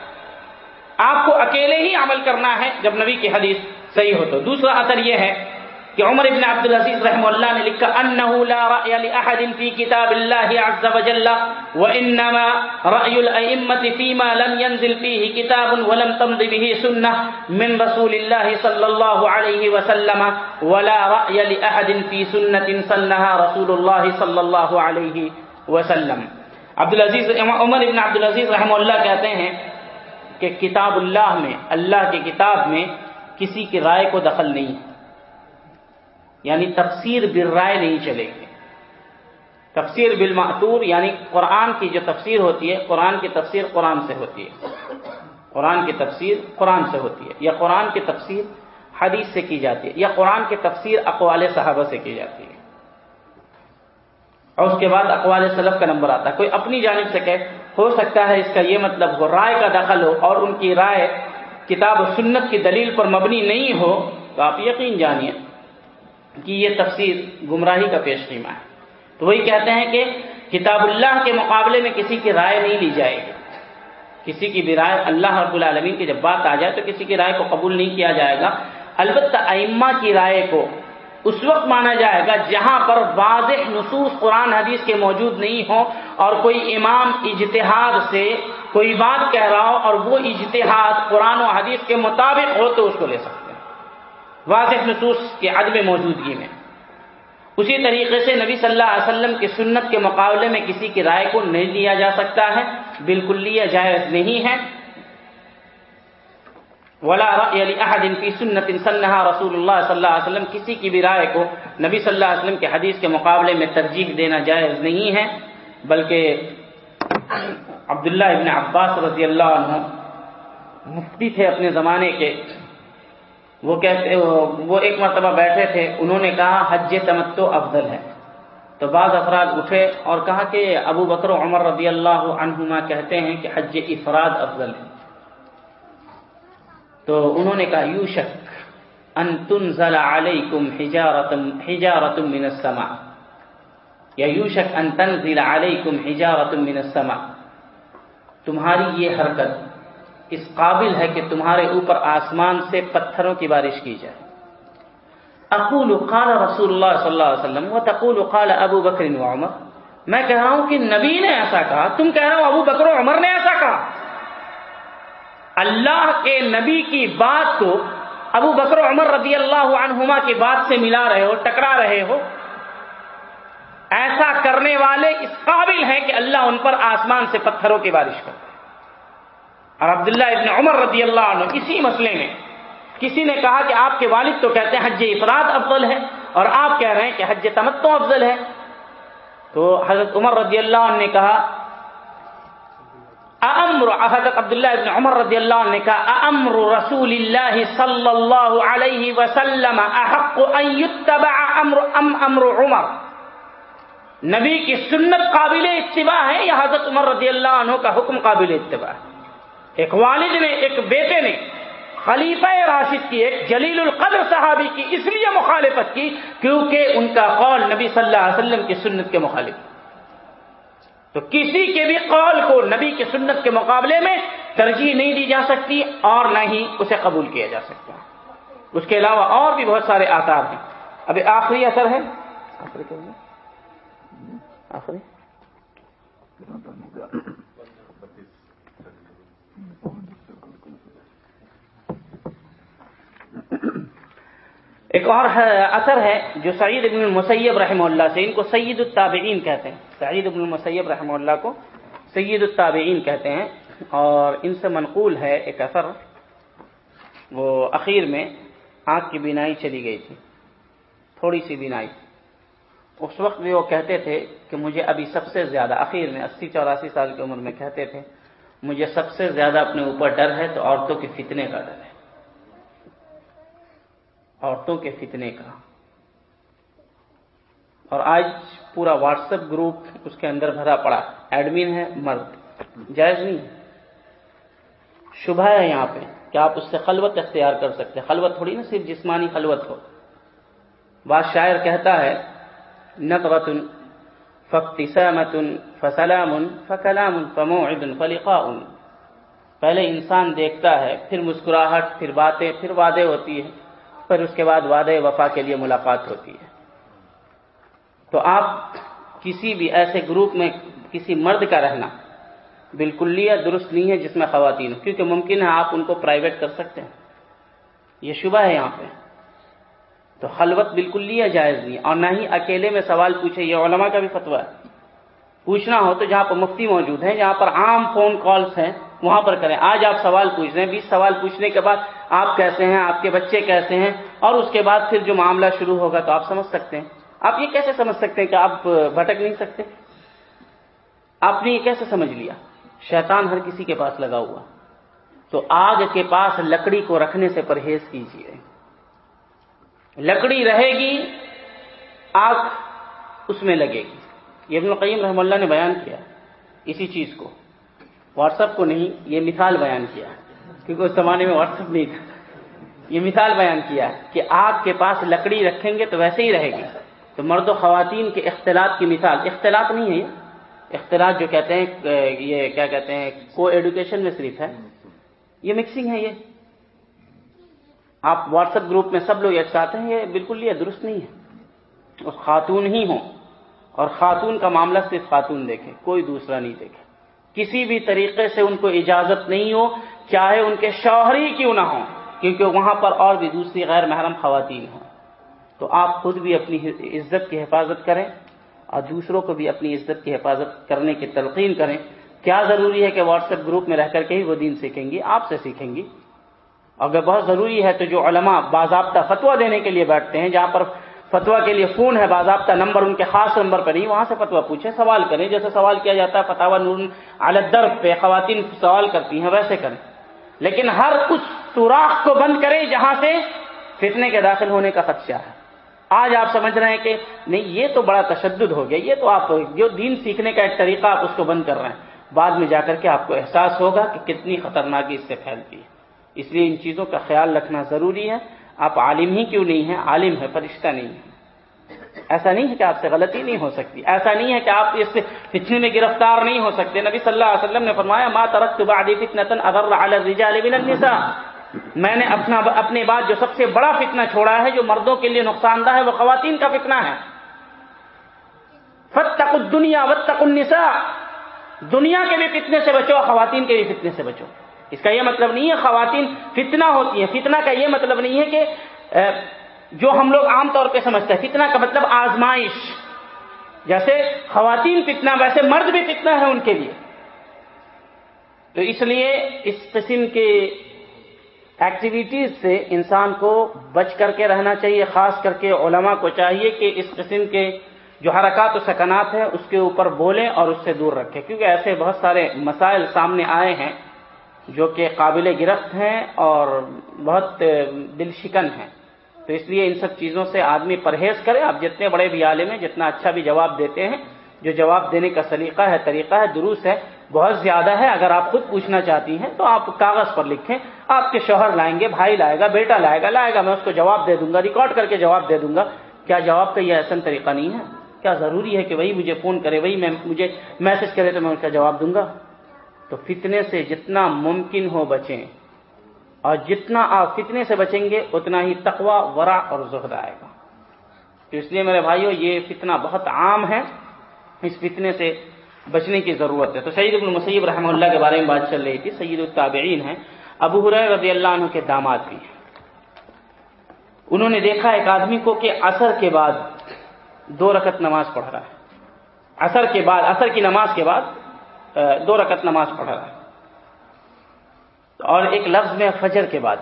آپ کو اکیلے ہی عمل کرنا ہے جب نبی کی حدیث صحیح ہو تو دوسرا اثر یہ ہے کہ عمر ابن عبد العزیز رحم اللہ نے لکھا انه لا راي لاحد في كتاب الله عز وجل وانما راي الائمه فيما لم ينزل فيه كتاب ولم تمض به سنه من رسول الله صلى الله عليه وسلم ولا راي لاحد في سنه سنها رسول الله صلى الله عليه وسلم. عبد العزیز عمر ابن عبد العزیز رحم اللہ کہتے ہیں کہ کتاب اللہ میں اللہ کی کتاب میں کسی کی رائے کو دخل نہیں ہے۔ یعنی تفسیر بل رائے نہیں چلے گی۔ تفسیر بالمعتور یعنی قرآن کی جو تفسیر ہوتی ہے، قرآن کی تفسیر قرآن سے ہوتی ہے۔ قرآن کی تفسیر قرآن سے ہوتی ہے، یا قرآن کی تفسیر حدیث سے کی جاتی ہے، یا قرآن کی تفسیر اقوال صحابہ سے کی جاتی ہے۔ اور اس کے بعد اقوال سلف کا نمبر آتا ہے۔ کوئی اپنی جانب سے کہ ہو سکتا ہے اس کا یہ مطلب ہو، رائے کا دخل ہو اور ان کی رائے کتاب و سنت کی دلیل پر مبنی نہیں ہو تو آپ یقین جانیے کہ یہ تفسیر گمراہی کا پیش خیمہ ہے۔ تو وہی کہتے ہیں کہ کتاب اللہ کے مقابلے میں کسی کی رائے نہیں لی جائے گی۔ کسی کی بھی رائے اللہ رب العالمین کی جب بات آ جائے تو کسی کی رائے کو قبول نہیں کیا جائے گا۔ البتہ ائمہ کی رائے کو اس وقت مانا جائے گا جہاں پر واضح نصوص قرآن حدیث کے موجود نہیں ہوں اور کوئی امام اجتہاد سے کوئی بات کہہ رہا ہو اور وہ اجتہاد قرآن و حدیث کے مطابق ہو تو اس کو لے سکتے ہیں۔ واضح نصوص کے عدم موجودگی میں۔ اسی طریقے سے نبی صلی اللہ علیہ وسلم کی سنت کے مقابلے میں کسی کی رائے کو نہیں لیا جا سکتا ہے، بالکل لیا جائز نہیں ہے۔ ولا احد فی سنت صنها رسول اللہ صلی اللہ علیہ وسلم، کسی کی بھی رائے کو نبی صلی اللہ علیہ وسلم کے حدیث کے مقابلے میں ترجیح دینا جائز نہیں ہے، بلکہ عبداللہ ابن عباس رضی اللہ عنہ مفتی تھے اپنے زمانے کے۔ وہ کہتے، وہ ایک مرتبہ بیٹھے تھے، انہوں نے کہا، حج تمتو افضل ہے۔ تو بعض افراد اٹھے اور کہا کہ ابو بکر و عمر رضی اللہ عنہما کہتے ہیں کہ حج افراد افضل ہے۔ تو انہوں نے کہا، یو شک ان تنزل علیکم حجارتم حجارتم من السماء. یا یو شک ان تنزل علیکم حجارتم من السماء. تمہاری یہ حرکت اس قابل ہے کہ تمہارے اوپر آسمان سے پتھروں کی بارش کی جائے. اقول قال رسول اللہ صلی اللہ علیہ وسلم و تقول قال ابو بکر و عمر. میں کہہ رہا ہوں کہ نبی نے ایسا کہا، تم کہہ رہے ہو ابو بکر و عمر نے ایسا کہا. اللہ کے نبی کی بات کو ابو بکر و عمر رضی اللہ عنہما کی بات سے ملا رہے ہو، ٹکرا رہے ہو۔ ایسا کرنے والے اس قابل ہیں کہ اللہ ان پر آسمان سے پتھروں کی بارش کرتے اور عبداللہ ابن عمر رضی اللہ عنہ اسی مسئلے میں کسی نے کہا کہ آپ کے والد تو کہتے ہیں حج افراد افضل ہے اور آپ کہہ رہے ہیں کہ حج تمتو افضل ہے۔ تو حضرت عمر رضی اللہ عنہ نے کہا امر حضرت عبداللہ ابن عمر رضی اللہ عنہ نے کہا امر رسول اللہ صلی اللہ علیہ وسلم احق ان يتبع امر ام امر عمر. نبی کی سنت قابل اتباع ہے یا حضرت عمر رضی اللہ عنہ کا حکم قابل اتباع ہے۔ ایک والد نے، ایک بیٹے نے خلیفہ راشد کی، ایک جلیل القدر صحابی کی اس لیے مخالفت کی کیونکہ ان کا قول نبی صلی اللہ علیہ وسلم کی سنت کے مخالف۔ تو کسی کے بھی قول کو نبی کی سنت کے مقابلے میں ترجیح نہیں دی جا سکتی اور نہ ہی اسے قبول کیا جا سکتا اس کے علاوہ اور بھی بہت سارے آثار ہیں۔ ابھی آخری اثر ہے؟ آخری آخری ایک اور اثر ہے جو سعید ابن المسیب رحمہ اللہ سے، ان کو سید التابعین کہتے ہیں۔ سعید ابن المسیب رحمہ اللہ کو سید التابعین کہتے ہیں۔ اور ان سے منقول ہے ایک اثر، وہ اخیر میں آنکھ کی بینائی چلی گئی تھی۔ تھوڑی سی بینائی۔ اس وقت بھی وہ کہتے تھے کہ مجھے ابھی سب سے زیادہ، اخیر میں اسی چوراسی سال کی عمر میں کہتے تھے، مجھے سب سے زیادہ اپنے اوپر ڈر ہے تو عورتوں کے فتنے کا ڈر ہے۔ عورتوں کے فتنے کا۔ اور آج پورا واٹس ایپ گروپ اس کے اندر بھرا پڑا۔ ایڈمن ہے، مرد۔ جائز نہیں شبہ ہے یہاں پہ کہ آپ اس سے خلوت اختیار کر سکتے خلوت تھوڑی نا صرف جسمانی خلوت ہو۔ بات شاعر کہتا ہے نقرت فقتسامت فسلام فکلام فموعد فلقاء۔ پہلے انسان دیکھتا ہے، پھر مسکراہٹ، پھر باتیں، پھر وعدے ہوتی ہے پھر اس کے بعد وعدے وفا کے لیے ملاقات ہوتی ہے۔ تو آپ کسی بھی ایسے گروپ میں کسی مرد کا رہنا بالکل لیا درست نہیں ہے، جس میں خواتین ہو کیونکہ ممکن ہے آپ ان کو پرائیویٹ کر سکتے ہیں۔ یہ شبہ ہے یہاں پہ۔ تو خلوت بالکل لیا جائز نہیں اور نہ ہی اکیلے میں سوال پوچھے، یہ علماء کا بھی فتویٰ ہے۔ پوچھنا ہو تو جہاں پر مفتی موجود ہیں، جہاں پر عام فون کالز ہیں، وہاں پر کریں۔ آج آپ سوال پوچھ رہے ہیں، بیس سوال پوچھنے کے بعد آپ کیسے ہیں؟ آپ کے بچے کیسے ہیں؟ اور اس کے بعد پھر جو معاملہ شروع ہوگا تو آپ سمجھ سکتے ہیں۔ آپ یہ کیسے سمجھ سکتے ہیں کہ آپ بھٹک نہیں سکتے؟ آپ نے یہ کیسے سمجھ لیا؟ شیطان ہر کسی کے پاس لگا ہوا۔ تو آگ کے پاس لکڑی کو رکھنے سے پرہیز کیجیے لکڑی رہے گی، آگ اس میں لگے گی۔ یہ ابن القیم رحم اللہ نے بیان کیا۔ اسی چیز کو۔ واٹس ایپ کو نہیں، یہ مثال بیان کیا۔ ہے کیونکہ اس زمانے میں واٹس ایپ نہیں تھا۔ یہ مثال بیان کیا کہ آگ کے پاس لکڑی رکھیں گے تو ویسے ہی رہے گی۔ تو مرد و خواتین کے اختلاط کی مثال۔ اختلاط نہیں ہے یہ۔ اختلاط جو کہتے ہیں، یہ کیا کہتے ہیں کو ایڈوکیشن میں صرف ہے۔ یہ مکسنگ ہے یہ۔ آپ واٹس ایپ گروپ میں سب لوگ ایک ساتھ ہیں، یہ بالکل یہ درست نہیں ہے۔ اس خاتون ہی ہوں۔ اور خاتون کا معاملہ صرف خاتون دیکھے، کوئی دوسرا نہیں دیکھے۔ کسی بھی طریقے سے ان کو اجازت نہیں ہو چاہے ان کے شوہر ہی کیوں نہ ہوں، کیونکہ وہاں پر اور بھی دوسری غیر محرم خواتین ہوں۔ تو آپ خود بھی اپنی عزت کی حفاظت کریں اور دوسروں کو بھی اپنی عزت کی حفاظت کرنے کی تلقین کریں۔ کیا ضروری ہے کہ واٹس ایپ گروپ میں رہ کر کے ہی وہ دین سیکھیں گی؟ آپ سے سیکھیں گی۔ اگر بہت ضروری ہے تو جو علماء باضابطہ فتوا دینے کے لیے بیٹھتے ہیں، جہاں پر فتوا کے لیے فون ہے، باضابطہ نمبر ان کے خاص نمبر پر نہیں وہاں سے فتوا پوچھیں، سوال کریں۔ جیسے سوال کیا جاتا ہے فتوا نور الدر پہ خواتین سوال کرتی ہیں، ویسے کریں۔ لیکن ہر اس سوراخ کو بند کریں جہاں سے فتنے کے داخل ہونے کا خدشہ ہے۔ آج آپ سمجھ رہے ہیں کہ نہیں، یہ تو بڑا تشدد ہو گیا، یہ تو آپ جو دین سیکھنے کا ایک طریقہ آپ اس کو بند کر رہے ہیں۔ بعد میں جا کر کے آپ کو احساس ہوگا کہ کتنی خطرناکی اس سے پھیلتی ہے۔ اس لیے ان چیزوں کا خیال رکھنا ضروری ہے۔ آپ عالم ہی کیوں نہیں ہیں؟ عالم ہے، فرشتہ نہیں ہے۔ ایسا نہیں ہے کہ آپ سے غلطی نہیں ہو سکتی۔ ایسا نہیں ہے کہ آپ اس فتنے میں گرفتار نہیں ہو سکتے۔ نبی صلی اللہ علیہ وسلم نے فرمایا، ما ترکت بعدی فتنة اگر على الرجال من النساء. میں نے اپنا اپنے بعد جو سب سے بڑا فتنہ چھوڑا ہے، جو مردوں کے لیے نقصان دہ ہے، وہ خواتین کا فتنہ ہے۔ فتق الدنیا وتق النساء۔ دنیا کے بھی فتنے سے بچو، خواتین کے بھی فتنے سے بچو۔ اس کا یہ مطلب نہیں ہے خواتین فتنہ ہوتی ہیں۔ فتنہ کا یہ مطلب نہیں ہے کہ جو ہم لوگ عام طور پہ سمجھتے ہیں، فتنہ کا مطلب آزمائش۔ جیسے خواتین فتنہ، ویسے مرد بھی فتنہ ہے ان کے لیے۔ تو اس لیے اس قسم کے ایکٹیویٹیز سے انسان کو بچ کر کے رہنا چاہیے، خاص کر کے علماء کو چاہیے کہ اس قسم کے جو حرکات و سکنات ہیں، اس کے اوپر بولیں اور اس سے دور رکھیں۔ کیونکہ ایسے بہت سارے مسائل سامنے آئے ہیں جو کہ قابل گرفت ہیں اور بہت دل شکن ہیں۔ تو اس لیے ان سب چیزوں سے آدمی پرہیز کرے، آپ جتنے بڑے بھی عالم ہیں، جتنا اچھا بھی جواب دیتے ہیں، جو جواب دینے کا سلیقہ ہے، طریقہ ہے، دروس ہے، بہت زیادہ ہے، اگر آپ خود پوچھنا چاہتی ہیں تو آپ کاغذ پر لکھیں، آپ کے شوہر لائیں گے، بھائی لائے گا، بیٹا لائے گا لائے گا، میں اس کو جواب دے دوں گا، ریکارڈ کر کے جواب دے دوں گا۔ کیا جواب کا یہ احسن طریقہ نہیں ہے؟ کیا ضروری ہے کہ وہی مجھے فون کرے، وہی میں مجھے میسج کرے تو میں اس کا جواب دوں گا؟ تو فتنے سے جتنا ممکن ہو بچیں اور جتنا آپ فتنے سے بچیں گے، اتنا ہی تقوا ورا اور زہد آئے گا۔ تو اس لیے میرے بھائیوں یہ فتنہ بہت عام ہے۔ اس فتنے سے بچنے کی ضرورت ہے۔ تو سعید ابن مسیب رحمہ اللہ کے بارے میں بات چل رہی تھی۔ سید الطابعین ہیں۔ ابو حریر رضی اللہ عنہ کے داماد بھی ہیں۔ انہوں نے دیکھا ایک آدمی کو کہ اثر کے بعد دو رکت نماز پڑھ رہا ہے۔ اثر کے بعد اثر کی نماز کے بعد دو رکت نماز پڑھ رہا ہے۔ اور ایک لفظ میں فجر کے بعد۔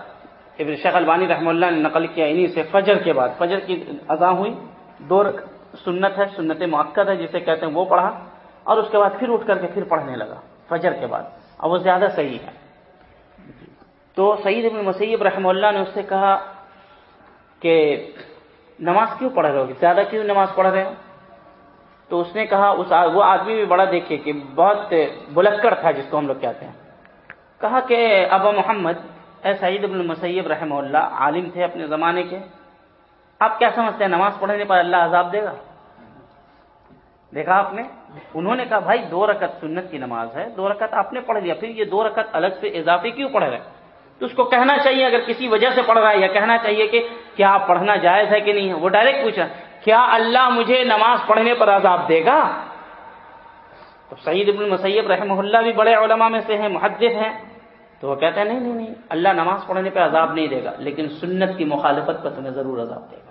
ابن شیخ البانی رحمہ اللہ نے نقل کیا انہیں سے فجر کے بعد۔ فجر کی اذا ہوئی، دو سنت ہے، سنت معقد ہے، جسے کہتے ہیں وہ پڑھا۔ اور اس کے بعد پھر اٹھ کر کے پھر پڑھنے لگا، فجر کے بعد۔ اور وہ زیادہ صحیح ہے۔ تو سعید ابن مسیب رحمہ اللہ نے اس سے کہا کہ نماز کیوں پڑھ رہے ہو؟ زیادہ کیوں نماز پڑھ رہے ہو؟ تو اس نے کہا، اس وہ آدمی بھی بڑا دیکھے کہ بہت بلکڑ تھا جس کو ہم لوگ کہتے ہیں۔ کہا کہ ابا محمد، اے سعید ابن مسیب رحمہ اللہ، عالم تھے اپنے زمانے کے، آپ کیا سمجھتے ہیں نماز پڑھنے پر اللہ عذاب دے گا؟ دیکھا آپ نے، انہوں نے کہا، بھائی دو رکعت سنت کی نماز ہے، دو رکعت آپ نے پڑھ لیا، پھر یہ دو رکعت الگ سے اضافی کیوں پڑھ رہے تو اس کو کہنا چاہیے اگر کسی وجہ سے پڑھ رہا ہے یا کہنا چاہیے کہ کیا پڑھنا جائز ہے کہ نہیں ہے، وہ ڈائریکٹ پوچھا، کیا اللہ مجھے نماز پڑھنے پر عذاب دے گا؟ تو سعید ابن مسیب رحمہ اللہ بھی بڑے علماء میں سے ہیں، محدث ہیں تو وہ کہتے ہیں نہیں نہیں نہیں، اللہ نماز پڑھنے پہ عذاب نہیں دے گا، لیکن سنت کی مخالفت پر تمہیں ضرور عذاب دے گا۔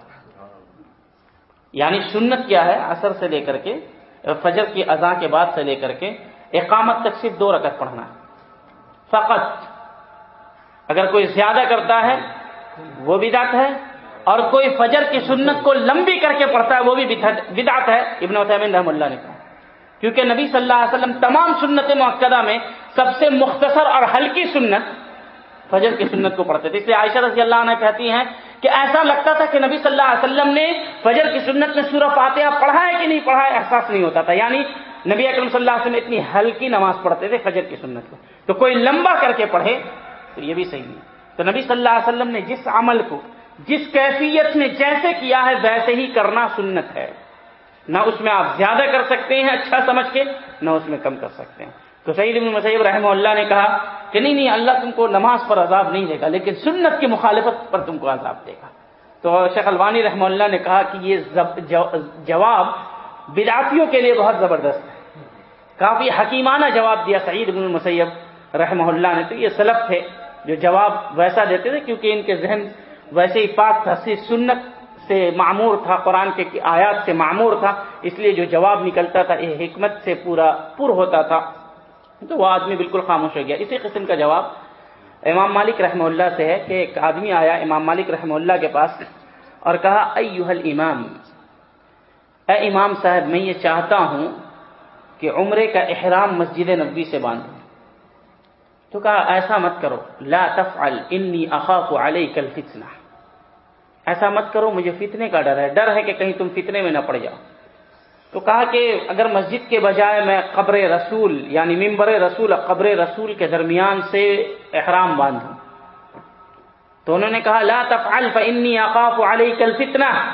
یعنی سنت کیا ہے؟ اثر سے لے کر کے، فجر کی اذا کے بعد سے لے کر کے، اقامت تک صرف دو رکعت پڑھنا ہے۔ فقط۔ اگر کوئی زیادہ کرتا ہے، وہ بدعت ہے، اور کوئی فجر کی سنت کو لمبی کر کے پڑھتا ہے، وہ بھی بدعت ہے۔ ابن وسلم رحم اللہ نے کہا۔ کیونکہ نبی صلی اللہ علیہ وسلم تمام سنت معقدہ میں سب سے مختصر اور ہلکی سنت فجر کی سنت کو پڑھتے تھے۔ اس لیے عائشہ رضی اللہ عنہ کہتی ہیں کہ ایسا لگتا تھا کہ نبی صلی اللہ علیہ وسلم نے فجر کی سنت میں سورہ فاتحہ پڑھا ہے کہ نہیں پڑھا ہے؟ احساس نہیں ہوتا تھا۔ یعنی نبی اکرم صلی اللہ علیہ وسلم اتنی ہلکی نماز پڑھتے تھے فجر کی سنت کو۔ تو کوئی لمبا کر کے پڑھے تو یہ بھی صحیح نہیں۔ تو نبی صلی اللہ علیہ وسلم نے جس عمل کو، جس کیفیت میں جیسے کیا ہے، ویسے ہی کرنا سنت ہے۔ نہ اس میں آپ زیادہ کر سکتے ہیں اچھا سمجھ کے، نہ اس میں کم کر سکتے ہیں۔ تو سعید ابن مسیب رحمہ اللہ نے کہا کہ نہیں نہیں، اللہ تم کو نماز پر عذاب نہیں دے گا، لیکن سنت کی مخالفت پر تم کو عذاب دے گا۔ تو شیخ الوانی رحمہ اللہ نے کہا کہ یہ جواب بدعتیوں کے لیے بہت زبردست ہے۔ کافی حکیمانہ جواب دیا سعید ابن المسیب رحمہ اللہ نے۔ تو یہ سلف تھے جو جواب ویسا دیتے تھے، کیونکہ ان کے ذہن ویسے ہی پاک تھا سنت سے معمور تھا، قرآن کے آیات سے معمور تھا، اس لیے جو جواب نکلتا تھا، یہ حکمت سے پورا پر ہوتا تھا۔ تو وہ آدمی بالکل خاموش ہو گیا۔ اسی قسم کا جواب امام مالک رحمہ اللہ سے ہے کہ ایک آدمی آیا امام مالک رحمہ اللہ کے پاس اور کہا اے امام اے امام صاحب، میں یہ چاہتا ہوں کہ عمرے کا احرام مسجد نبی سے باندھوں تو کہا، ایسا مت کرو۔ لا تفعل، انی اخاف علیک الفتنہ۔ ایسا مت کرو، مجھے فتنے کا ڈر ہے۔ ڈر ہے کہ کہیں تم فتنے میں نہ پڑ جاؤ۔ تو کہا کہ اگر مسجد کے بجائے میں قبر رسول یعنی ممبر رسول اور قبر رسول کے درمیان سے احرام باندھوں۔ تو انہوں نے کہا، لا تفعل فانی اخاف علیک الفتنہ۔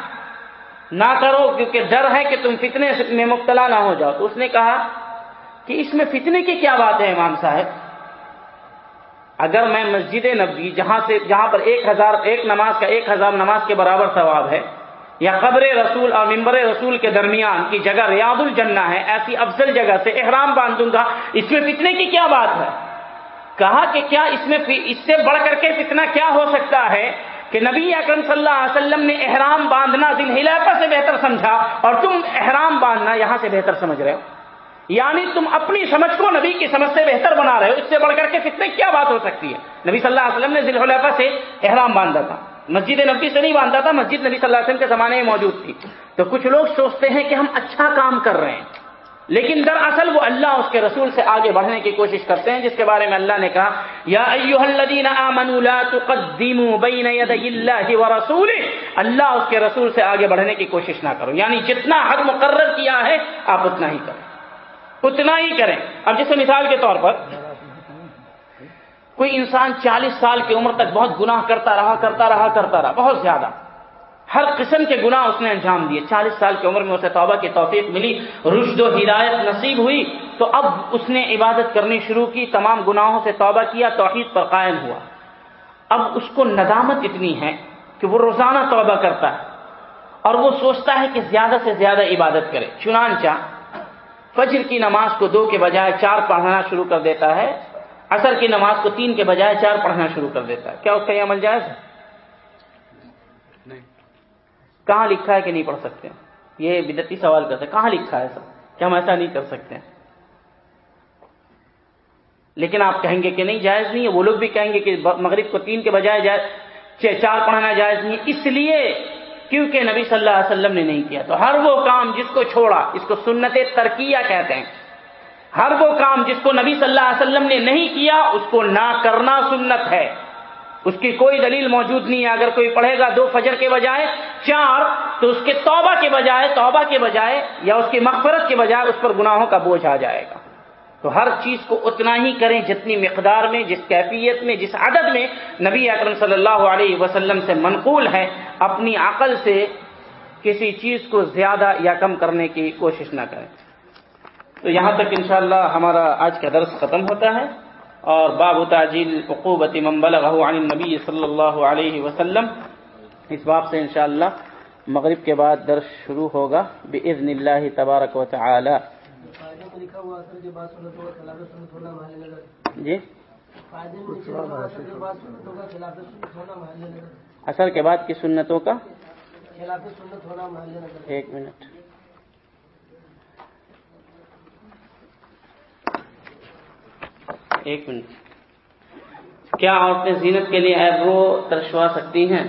نہ کرو، کیونکہ ڈر ہے کہ تم فتنے میں مبتلا نہ ہو جاؤ۔ تو اس نے کہا کہ اس میں فتنے کی کیا بات ہے امام صاحب؟ اگر میں مسجد نبی جہاں سے جہاں پر ایک ہزار ایک نماز کا ایک ہزار نماز کے برابر ثواب ہے، یا قبر رسول اور ممبر رسول کے درمیان کی جگہ ریاض الجنہ ہے، ایسی افضل جگہ سے احرام باندھوں گا، اس میں فتنے کی کیا بات ہے؟ کہا کہ کیا اس میں اس سے بڑھ کر کے فتنہ کیا ہو سکتا ہے؟ کہ نبی اکرم صلی اللہ علیہ وسلم نے احرام باندھنا دل ہلاکہ سے بہتر سمجھا اور تم احرام باندھنا یہاں سے بہتر سمجھ رہے ہو۔ یعنی تم اپنی سمجھ کو نبی کی سمجھ سے بہتر بنا رہے ہو۔ اس سے بڑھ کر کے فتنے کیا بات ہو سکتی ہے؟ نبی صلی اللہ علیہ وسلم نے ذیل سے احرام باندھا تھا۔ مسجد نبی سے نہیں باندھا تھا، مسجد نبی صلی اللہ علیہ وسلم کے زمانے میں موجود تھی۔ تو کچھ لوگ سوچتے ہیں کہ ہم اچھا کام کر رہے ہیں۔ لیکن دراصل وہ اللہ اس کے رسول سے آگے بڑھنے کی کوشش کرتے ہیں، جس کے بارے میں اللہ نے کہا، یا الذین آمنوا لا تقدموا بین یدی اللہ ورسوله اللہ اس کے رسول سے آگے بڑھنے کی کوشش نہ کرو۔ یعنی جتنا حد مقرر کیا ہے، آپ اتنا ہی کریں اتنا ہی کریں۔ اب جیسے مثال کے طور پر کوئی انسان چالیس سال کی عمر تک بہت گناہ کرتا رہا کرتا رہا کرتا رہا، بہت زیادہ۔ ہر قسم کے گناہ اس نے انجام دیے۔ چالیس سال کی عمر میں اسے توبہ کی توفیق ملی، رشد و ہدایت نصیب ہوئی۔ تو اب اس نے عبادت کرنی شروع کی، تمام گناہوں سے توبہ کیا، توحید پر قائم ہوا۔ اب اس کو ندامت اتنی ہے کہ وہ روزانہ توبہ کرتا ہے اور وہ سوچتا ہے کہ زیادہ سے زیادہ عبادت کرے۔ چنانچہ فجر کی نماز کو دو کے بجائے چار پڑھنا شروع کر دیتا ہے اثر کی نماز کو تین کے بجائے چار پڑھنا شروع کر دیتا ہے۔ کیا اس کا یہ عمل جائز ہے؟ کہاں لکھا ہے کہ نہیں پڑھ سکتے؟ یہ بدتی سوال کرتے ہیں۔ کہاں لکھا ہے سب؟ کہ ہم ایسا نہیں کر سکتے۔ لیکن آپ کہیں گے کہ نہیں جائز نہیں ہے۔ وہ لوگ بھی کہیں گے کہ مغرب کو تین کے بجائے جائز چار پڑھنا جائز نہیں۔ ہے اس لیے کیونکہ نبی صلی اللہ علیہ وسلم نے نہیں کیا۔ تو ہر وہ کام جس کو چھوڑا، اس کو سنت ترکیہ کہتے ہیں۔ ہر وہ کام جس کو نبی صلی اللہ علیہ وسلم نے نہیں کیا، اس کو نہ کرنا سنت ہے۔ اس کی کوئی دلیل موجود نہیں ہے۔ اگر کوئی پڑھے گا دو فجر کے بجائے، چار، تو اس کے توبہ کے بجائے، توبہ کے بجائے یا اس کی مغفرت کے بجائے، اس پر گناہوں کا بوجھ آ جائے گا۔ تو ہر چیز کو اتنا ہی کریں جتنی مقدار میں، جس کیفیت میں، جس عدد میں نبی اکرم صلی اللہ علیہ وسلم سے منقول ہے اپنی عقل سے کسی چیز کو زیادہ یا کم کرنے کی کوشش نہ کریں۔ تو یہاں تک انشاءاللہ ہمارا آج کا درس ختم ہوتا ہے۔ اور باب تعجیل عقوبت من بلغه عن النبی صلی اللہ علیہ وسلم۔ اس باب سے انشاءاللہ مغرب کے بعد درس شروع ہوگا۔ باذن اللہ تبارک و تعالی۔ جی؟ اثر کے بعد کی سنتوں کا؟ ایک منٹ۔ ایک منٹ۔ کیا عورتیں زینت کے لیے ایبرو ترشوا سکتی ہیں؟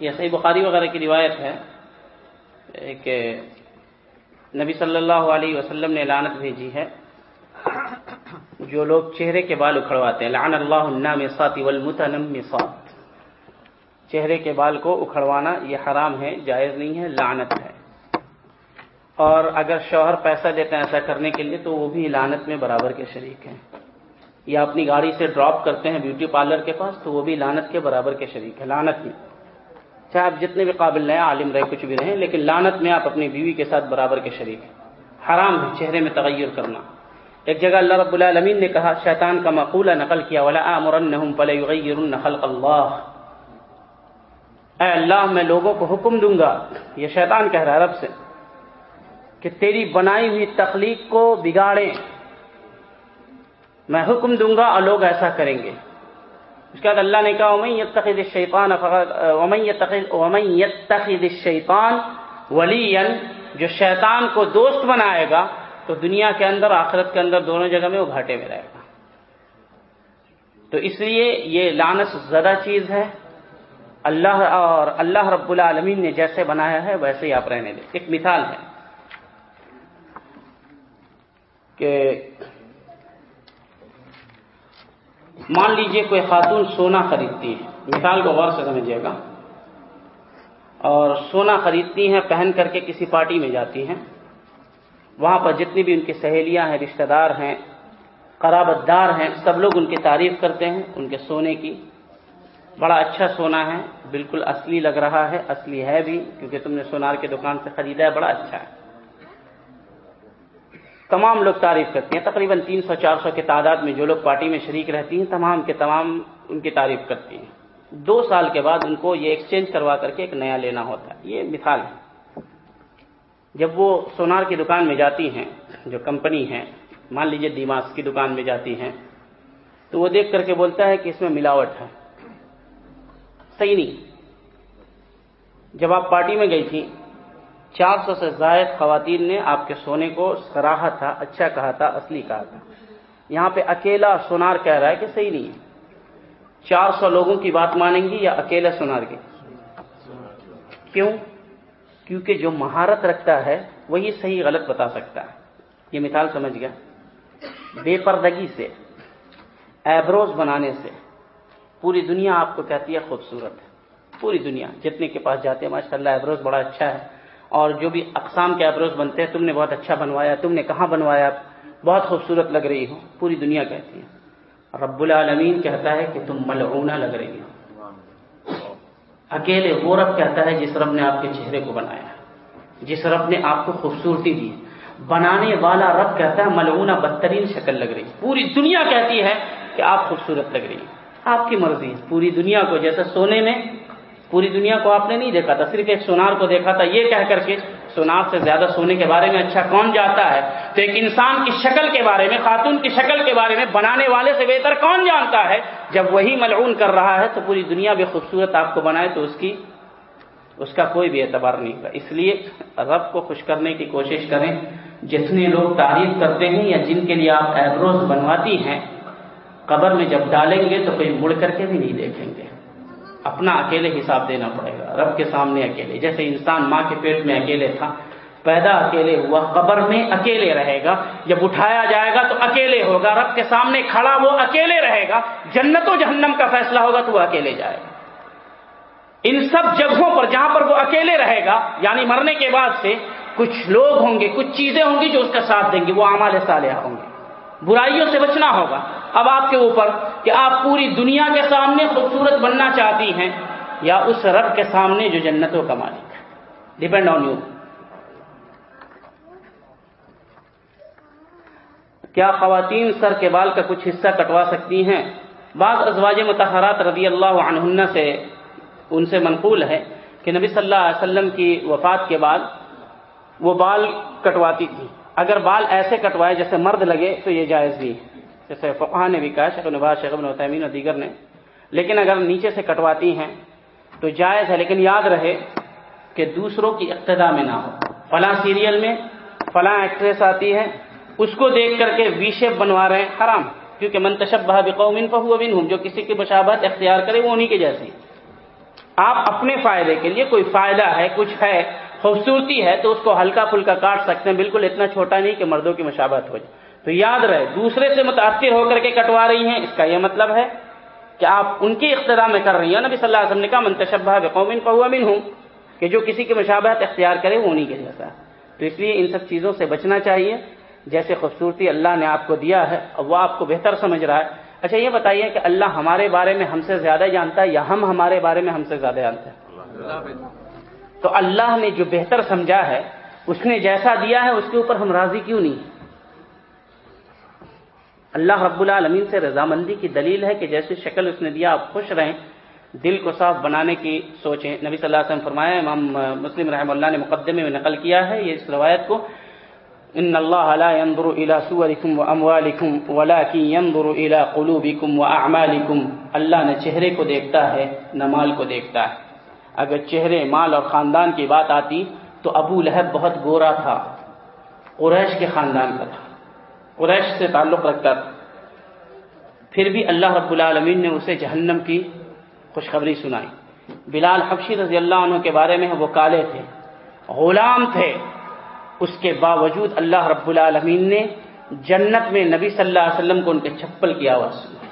یہ صحیح بخاری وغیرہ کی روایت ہے ایک نبی صلی اللہ علیہ وسلم نے لانت بھیجی ہے۔ جو لوگ چہرے کے بال اکھڑواتے ہیں، لعن اللہ النامصات والمتنمصات۔ چہرے کے بال کو اکھڑوانا یہ حرام ہے، جائز نہیں ہے، لعنت ہے۔ اور اگر شوہر پیسہ دیتے ہیں ایسا کرنے کے لیے، تو وہ بھی لانت میں برابر کے شریک ہیں۔ یا اپنی گاڑی سے ڈراپ کرتے ہیں بیوٹی پارلر کے پاس، تو وہ بھی لانت کے برابر کے شریک ہے لانت میں۔ چاہے آپ جتنے بھی قابل رہے عالم رہے، کچھ بھی رہیں، لیکن لانت میں آپ اپنی بیوی کے ساتھ برابر کے شریک ہیں۔ حرام ہے چہرے میں تغیر کرنا۔ ایک جگہ اللہ رب العالمین نے کہا، شیطان کا مقولہ نقل کیا، ولا خلق اللہ اے اللہ، میں لوگوں کو حکم دوں گا۔ یہ شیطان کہہ رہا ہے رب سے کہ تیری بنائی ہوئی تخلیق کو بگاڑیں۔ میں حکم دوں گا اور لوگ ایسا کریں گے۔ اس کے بعد اللہ نے کہا یتخذ الشیطان یتخذ الشیطان ولی جو شیطان کو دوست بنائے گا، تو دنیا کے اندر، آخرت کے اندر دونوں جگہ میں وہ گھاٹے میں رہے گا۔ تو اس لیے یہ لانس زدہ چیز ہے۔ اللہ اور اللہ رب العالمین نے جیسے بنایا ہے، ویسے ہی آپ رہنے دیں۔ ایک مثال ہے کہ مان لیجیے کوئی خاتون سونا خریدتی ہے۔ مثال کو غور سے سمجھیے گا۔ اور سونا خریدتی ہیں، پہن کر کے کسی پارٹی میں جاتی ہیں۔ وہاں پر جتنی بھی ان کی سہیلیاں ہیں، رشتہ دار ہیں، قرابت دار ہیں، سب لوگ ان کی تعریف کرتے ہیں ان کے سونے کی۔ بڑا اچھا سونا ہے، بالکل اصلی لگ رہا ہے، اصلی ہے بھی، کیونکہ تم نے سونار کی دکان سے خریدا ہے، بڑا اچھا ہے۔ تمام لوگ تعریف کرتے ہیں۔ تقریباً تین سو چار سو کی تعداد میں جو لوگ پارٹی میں شریک رہتی ہیں، تمام کے تمام ان کی تعریف کرتی ہیں۔ دو سال کے بعد ان کو یہ ایکسچینج کروا کر کے ایک نیا لینا ہوتا ہے۔ یہ مثال ہے۔ جب وہ سونار کی دکان میں جاتی ہیں، جو کمپنی ہے، مان لیجیے دیماس کی دکان میں جاتی ہیں، تو وہ دیکھ کر کے بولتا ہے کہ اس میں ملاوٹ ہے۔ صحیح نہیں۔ جب آپ پارٹی میں گئی تھی چار سو سے زائد خواتین نے آپ کے سونے کو سراہا تھا اچھا کہا تھا، اصلی کہا تھا۔ یہاں پہ اکیلا سونار کہہ رہا ہے کہ صحیح نہیں ہے۔ چار سو لوگوں کی بات مانیں گی یا اکیلا سونار کی کیوں؟ کیونکہ جو مہارت رکھتا ہے، وہی صحیح غلط بتا سکتا ہے۔ یہ مثال سمجھ گیا؟ بے پردگی سے، ایبروز بنانے سے۔ پوری دنیا آپ کو کہتی ہے خوبصورت ہے۔ پوری دنیا، جتنے کے پاس جاتے ہیں ماشاء اللہ ایبروز بڑا اچھا ہے۔ اور جو بھی اقسام کے ایبروز بنتے ہیں، تم نے بہت اچھا بنوایا، تم نے کہاں بنوایا؟ بہت خوبصورت لگ رہی ہو پوری دنیا کہتی ہے۔ رب العالمین کہتا ہے کہ تم ملعونہ لگ رہی ہو۔ اکیلے وہ رب کہتا ہے جس رب نے آپ کے چہرے کو بنایا جس رب نے آپ کو خوبصورتی دی بنانے والا رب کہتا ہے ملعونہ بدترین شکل لگ رہی پوری دنیا کہتی ہے کہ آپ خوبصورت لگ رہی ہیں۔ آپ کی مرضی پوری دنیا کو جیسے سونے میں پوری دنیا کو آپ نے نہیں دیکھا تھا، صرف ایک سونار کو دیکھا تھا۔ یہ کہہ کر کے سونار سے زیادہ سونے کے بارے میں اچھا کون جانتا ہے؟ تو ایک انسان کی شکل کے بارے میں، خاتون کی شکل کے بارے میں بنانے والے سے بہتر کون جانتا ہے؟ جب وہی ملعون کر رہا ہے تو پوری دنیا بھی خوبصورت آپ کو بنائے تو اس کی، اس کا کوئی بھی اعتبار نہیں ہوگا۔ اس لیے رب کو خوش کرنے کی کوشش کریں۔ جتنے لوگ تعریف کرتے ہیں یا جن کے لیے آپ ایبروز بنواتی ہیں، قبر میں جب ڈالیں گے تو کوئی مڑ کر کے بھی نہیں دیکھیں گے۔ اپنا اکیلے حساب دینا پڑے گا، رب کے سامنے اکیلے۔ جیسے انسان ماں کے پیٹ میں اکیلے تھا، پیدا اکیلے ہوا، قبر میں اکیلے رہے گا، جب اٹھایا جائے گا تو اکیلے ہوگا، رب کے سامنے کھڑا وہ اکیلے رہے گا، جنت و جہنم کا فیصلہ ہوگا تو وہ اکیلے جائے گا۔ ان سب جگہوں پر جہاں پر وہ اکیلے رہے گا یعنی مرنے کے بعد سے کچھ لوگ ہوں گے، کچھ چیزیں ہوں گی جو اس کا ساتھ دیں گے، وہ اعمال صالحہ ہوں گے۔ برائیوں سے بچنا ہوگا۔ اب آپ کے اوپر کہ آپ پوری دنیا کے سامنے خوبصورت بننا چاہتی ہیں یا اس رب کے سامنے جو جنتوں کا مالک ہے۔ ڈپینڈ آن یو کیا خواتین سر کے بال کا کچھ حصہ کٹوا سکتی ہیں؟ بعض ازواج متحرات رضی اللہ عنہ سے ان سے منقول ہے کہ نبی صلی اللہ علیہ وسلم کی وفات کے بعد وہ بال کٹواتی تھی۔ اگر بال ایسے کٹوائے جیسے مرد لگے تو یہ جائز بھی ہے۔ جیسے فقہ نے بھی کہا، شیخ نباز شیخ اور دیگر نے۔ لیکن اگر نیچے سے کٹواتی ہیں تو جائز ہے، لیکن یاد رہے کہ دوسروں کی اقتدا میں نہ ہو۔ فلاں سیریل میں فلاں ایکٹریس آتی ہے، اس کو دیکھ کر کے وی شیپ بنوا رہے ہیں، حرام۔ کیونکہ منتشب بہا بقومن فہو بن ہوں جو کسی کی بشابت اختیار کرے، وہ انہیں کے جیسی۔ آپ اپنے فائدے کے لیے کوئی فائدہ ہے، کچھ ہے، خوبصورتی ہے، تو اس کو ہلکا پھلکا کاٹ سکتے ہیں۔ بالکل اتنا چھوٹا نہیں کہ مردوں کی مشابت ہو جائے۔ تو یاد رہے، دوسرے سے متاثر ہو کر کے کٹوا رہی ہیں، اس کا یہ مطلب ہے کہ آپ ان کی اقتدا میں کر رہی ہیں۔ نبی صلی اللہ علیہ وسلم نے کہا منتشبہ قومن قوم امن ہوں کہ جو کسی کی مشابہت اختیار کرے، وہ انہیں کے جیسا تو اس لیے ان سب چیزوں سے بچنا چاہیے۔ جیسے خوبصورتی اللہ نے آپ کو دیا ہے اور وہ آپ کو بہتر سمجھ رہا ہے۔ اچھا یہ بتائیے کہ اللہ ہمارے بارے میں ہم سے زیادہ جانتا ہے یا ہم ہمارے بارے میں ہم سے زیادہ جانتے ہیں؟ تو اللہ نے جو بہتر سمجھا ہے، اس نے جیسا دیا ہے، اس کے اوپر ہم راضی کیوں نہیں؟ اللہ رب العالمین سے رضامندی کی دلیل ہے کہ جیسی شکل اس نے دیا، آپ خوش رہیں۔ دل کو صاف بنانے کی سوچیں۔ نبی صلی اللہ علیہ وسلم فرمایا، امام مسلم رحم اللہ نے مقدمے میں نقل کیا ہے یہ اس روایت کو۔ ان اللہ لا ينظر الى صوركم واموالكم ولكن ينظر الى قلوبكم واعمالكم اللہ نہ چہرے کو دیکھتا ہے، نہ مال کو دیکھتا ہے۔ اگر چہرے، مال اور خاندان کی بات آتی تو ابو لہب بہت گورا تھا، قریش کے خاندان کا تھا۔ قریش سے تعلق رکھتا تھا۔ پھر بھی اللہ رب العالمین نے اسے جہنم کی خوشخبری سنائی۔ بلال حبشی رضی اللہ عنہ کے بارے میں وہ کالے تھے، غلام تھے۔ اس کے باوجود اللہ رب العالمین نے جنت میں نبی صلی اللہ علیہ وسلم کو ان کے چھپل کی آواز سنی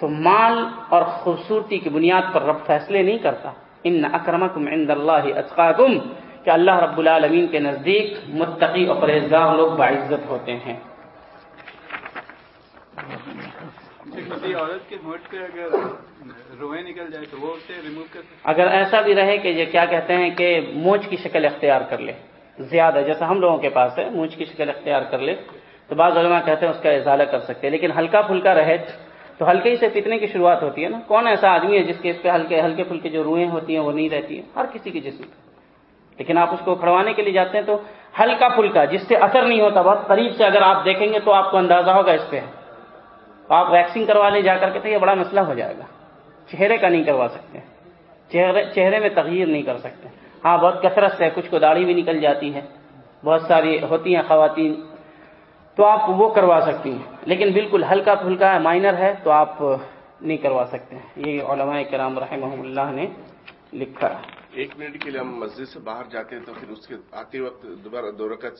تو مال اور خوبصورتی کی بنیاد پر رب فیصلے نہیں کرتا۔ ان اکرمکم عند اللہ اتقاکم۔ کہ اللہ رب العالمین کے نزدیک متقی اور پرہیزگار لوگ باعزت ہوتے ہیں۔ اگر ایسا بھی رہے کہ یہ کیا کہتے ہیں کہ موچ کی شکل اختیار کر لے زیادہ جیسا ہم لوگوں کے پاس ہے موچ کی شکل اختیار کر لے تو بعض علماء کہتے ہیں اس کا ازالہ کر سکتے ہیں۔ لیکن ہلکا پھلکا رہے تو ہلکے ہی سے پیتنے کی شروعات ہوتی ہے نا۔ کون ایسا آدمی ہے جس کے اس پہ ہلکے ہلکے پھلکے جو روئیں ہوتی ہیں وہ نہیں رہتی ہیں؟ ہر کسی کے جسم لیکن آپ اس کو کھڑوانے کے لیے جاتے ہیں تو ہلکا پھلکا، جس سے اثر نہیں ہوتا، بہت قریب سے اگر آپ دیکھیں گے تو آپ کو اندازہ ہوگا اس پہ۔ آپ ویکسین کروا لیں، جا کر کے تو یہ بڑا مسئلہ ہو جائے گا۔ چہرے کا نہیں کروا سکتے۔ چہرے چہرے میں تغیر نہیں کر سکتے۔ ہاں بہت کثرت سے کچھ کو داڑھی بھی نکل جاتی ہے۔ بہت ساری ہوتی ہیں خواتین۔ تو آپ وہ کروا سکتی ہیں۔ لیکن بالکل ہلکا پھلکا ہے مائنر ہے، تو آپ نہیں کروا سکتے۔ یہ علماء کرام رحمہ اللہ نے لکھا ہے۔
ایک منٹ کے لیے ہم مسجد سے باہر جاتے ہیں تو پھر اس کے آتے وقت دوبارہ دو رکعت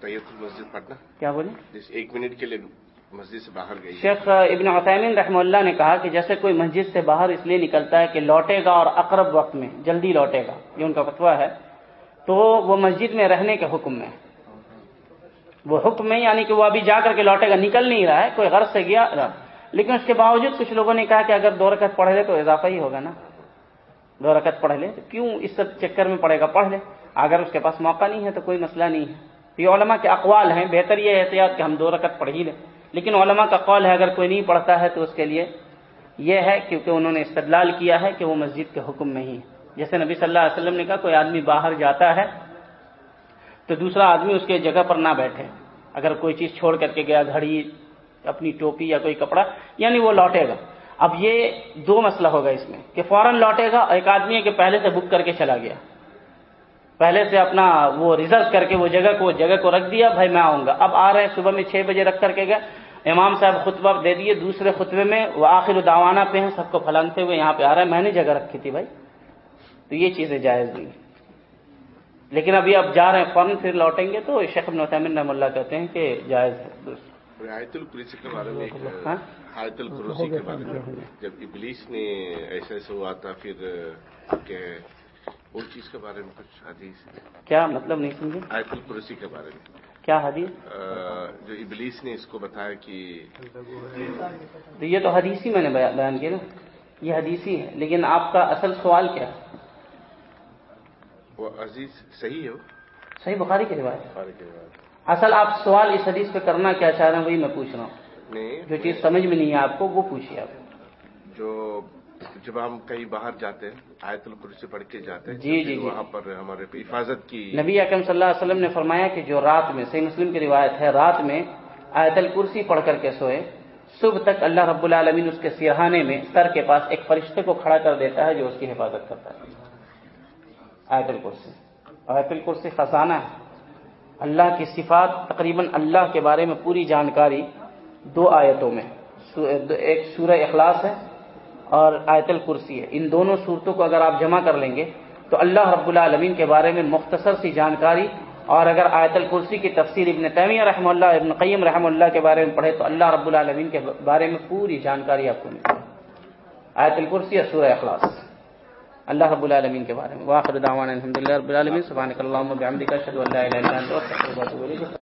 طیت مسجد پڑھنا۔
کیا بولے
جس ایک منٹ کے لیے مسجد سے باہر گئی۔
شیخ ابن عثیمین رحمہ اللہ نے کہا کہ جیسے کوئی مسجد سے باہر اس لیے نکلتا ہے کہ لوٹے گا اور اقرب وقت میں جلدی لوٹے گا یہ ان کا فتویٰ ہے تو وہ مسجد میں رہنے کے حکم میں۔ وہ حکم میں یعنی کہ وہ ابھی جا کر کے لوٹے گا نکل نہیں رہا ہے کوئی غرض سے گیا۔ لیکن اس کے باوجود کچھ لوگوں نے کہا کہ اگر دو رکعت پڑھ لے تو اضافہ ہی ہوگا نا۔ دو رکعت پڑھ لے تو کیوں اس سب چکر میں پڑے گا؟ پڑھ لے اگر اس کے پاس موقع نہیں ہے تو کوئی مسئلہ نہیں ہے۔ یہ علماء کے اقوال ہیں، بہتر یہ احتیاط کہ ہم دو رکعت پڑھ ہی لیں۔ لیکن علماء کا قول ہے، اگر کوئی نہیں پڑھتا ہے تو اس کے لیے یہ ہے کیونکہ انہوں نے استدلال کیا ہے کہ وہ مسجد کے حکم میں ہی جیسے نبی صلی اللہ علیہ وسلم نے کہا، کوئی آدمی باہر جاتا ہے تو دوسرا آدمی اس کے جگہ پر نہ بیٹھے۔ اگر کوئی چیز چھوڑ کر کے گیا، گھڑی، اپنی ٹوپی یا کوئی کپڑا یعنی وہ لوٹے گا۔ اب یہ دو مسئلہ ہوگا اس میں کہ فوراً لوٹے گا ایک آدمی ہے کہ پہلے سے بک کر کے چلا گیا۔ پہلے سے اپنا وہ ریزرو کر کے وہ جگہ کو جگہ کو رکھ دیا بھائی میں آؤں گا۔ اب آ رہے ہیں صبح میں چھ بجے رکھ کر کے گئے۔ امام صاحب خطبہ دے دیے دوسرے خطبے میں وہ آخر داوانہ پہ ہیں سب کو پھلانگتے ہوئے یہاں پہ آ رہا ہے۔ میں نے جگہ رکھی تھی بھائی۔ تو یہ چیزیں جائز نہیں لیکن ابھی آپ جا رہے ہیں فوراً پھر لوٹیں گے تو شیخ نوتمن رحم اللہ کہتے ہیں کہ جائز ہے۔
آیت القریسی کے میں۔ جب ابلیس نے ایسا ایسا ہوا تھا پھر کہ اس چیز کے بارے میں کچھ حدیث۔
کیا مطلب نہیں سمجھے؟
آیت القرسی کے بارے میں۔
کیا حدیث؟
جو ابلیس نے اس کو بتایا کہ
تو یہ تو حدیثی میں نے بیان کیا نا۔ یہ حدیثی ہے۔ لیکن آپ کا اصل سوال کیا
وہ عزیز صحیح ہے
صحیح بخاری کی روایت
بخاری کی روایت۔
اصل آپ سوال اس حدیث پہ کرنا کیا چاہ رہے ہیں وہی میں پوچھ رہا ہوں۔ جو چیز سمجھ میں نہیں ہے آپ کو وہ پوچھیے آپ۔
جو جب ہم کہیں باہر جاتے ہیں آیت القرسی پڑھ کے جاتے ہیں
جی، جی، جی۔
وہاں پر ہمارے حفاظت کی۔
نبی اکرم صلی اللہ علیہ وسلم نے فرمایا کہ جو رات میں صحیح مسلم کی روایت ہے رات میں آیت الکرسی پڑھ کر کے سوئے۔ صبح تک اللہ رب العالمین اس کے سیاحانے میں سر کے پاس ایک فرشتے کو کھڑا کر دیتا ہے جو اس کی حفاظت کرتا ہے۔ آیت الکرسی آیت الکرسی خزانہ ہے۔ اللہ کی صفات تقریباً اللہ کے بارے میں پوری جانکاری دو آیتوں میں۔ ایک سورہ اخلاص ہے اور آیت الکرسی ہے۔ ان دونوں صورتوں کو اگر آپ جمع کر لیں گے تو اللہ رب العالمین کے بارے میں مختصر سی جانکاری اور اگر آیت الکرسی کی تفسیر ابن تیمیہ رحمہ اللہ، ابن قیم رحمہ اللہ کے بارے میں پڑھے تو اللہ رب العالمین کے بارے میں پوری جانکاری آپ کو ملے آیت الکرسی اور سورہ اخلاص۔ اللہ رب العالمین کے بارے میں۔ واخر دعوانا الحمدللہ رب العالمین۔ سبحانک اللہم و بحمدک، اشہد ان لا الہ الا انت، استغفرک و اتوب الیک۔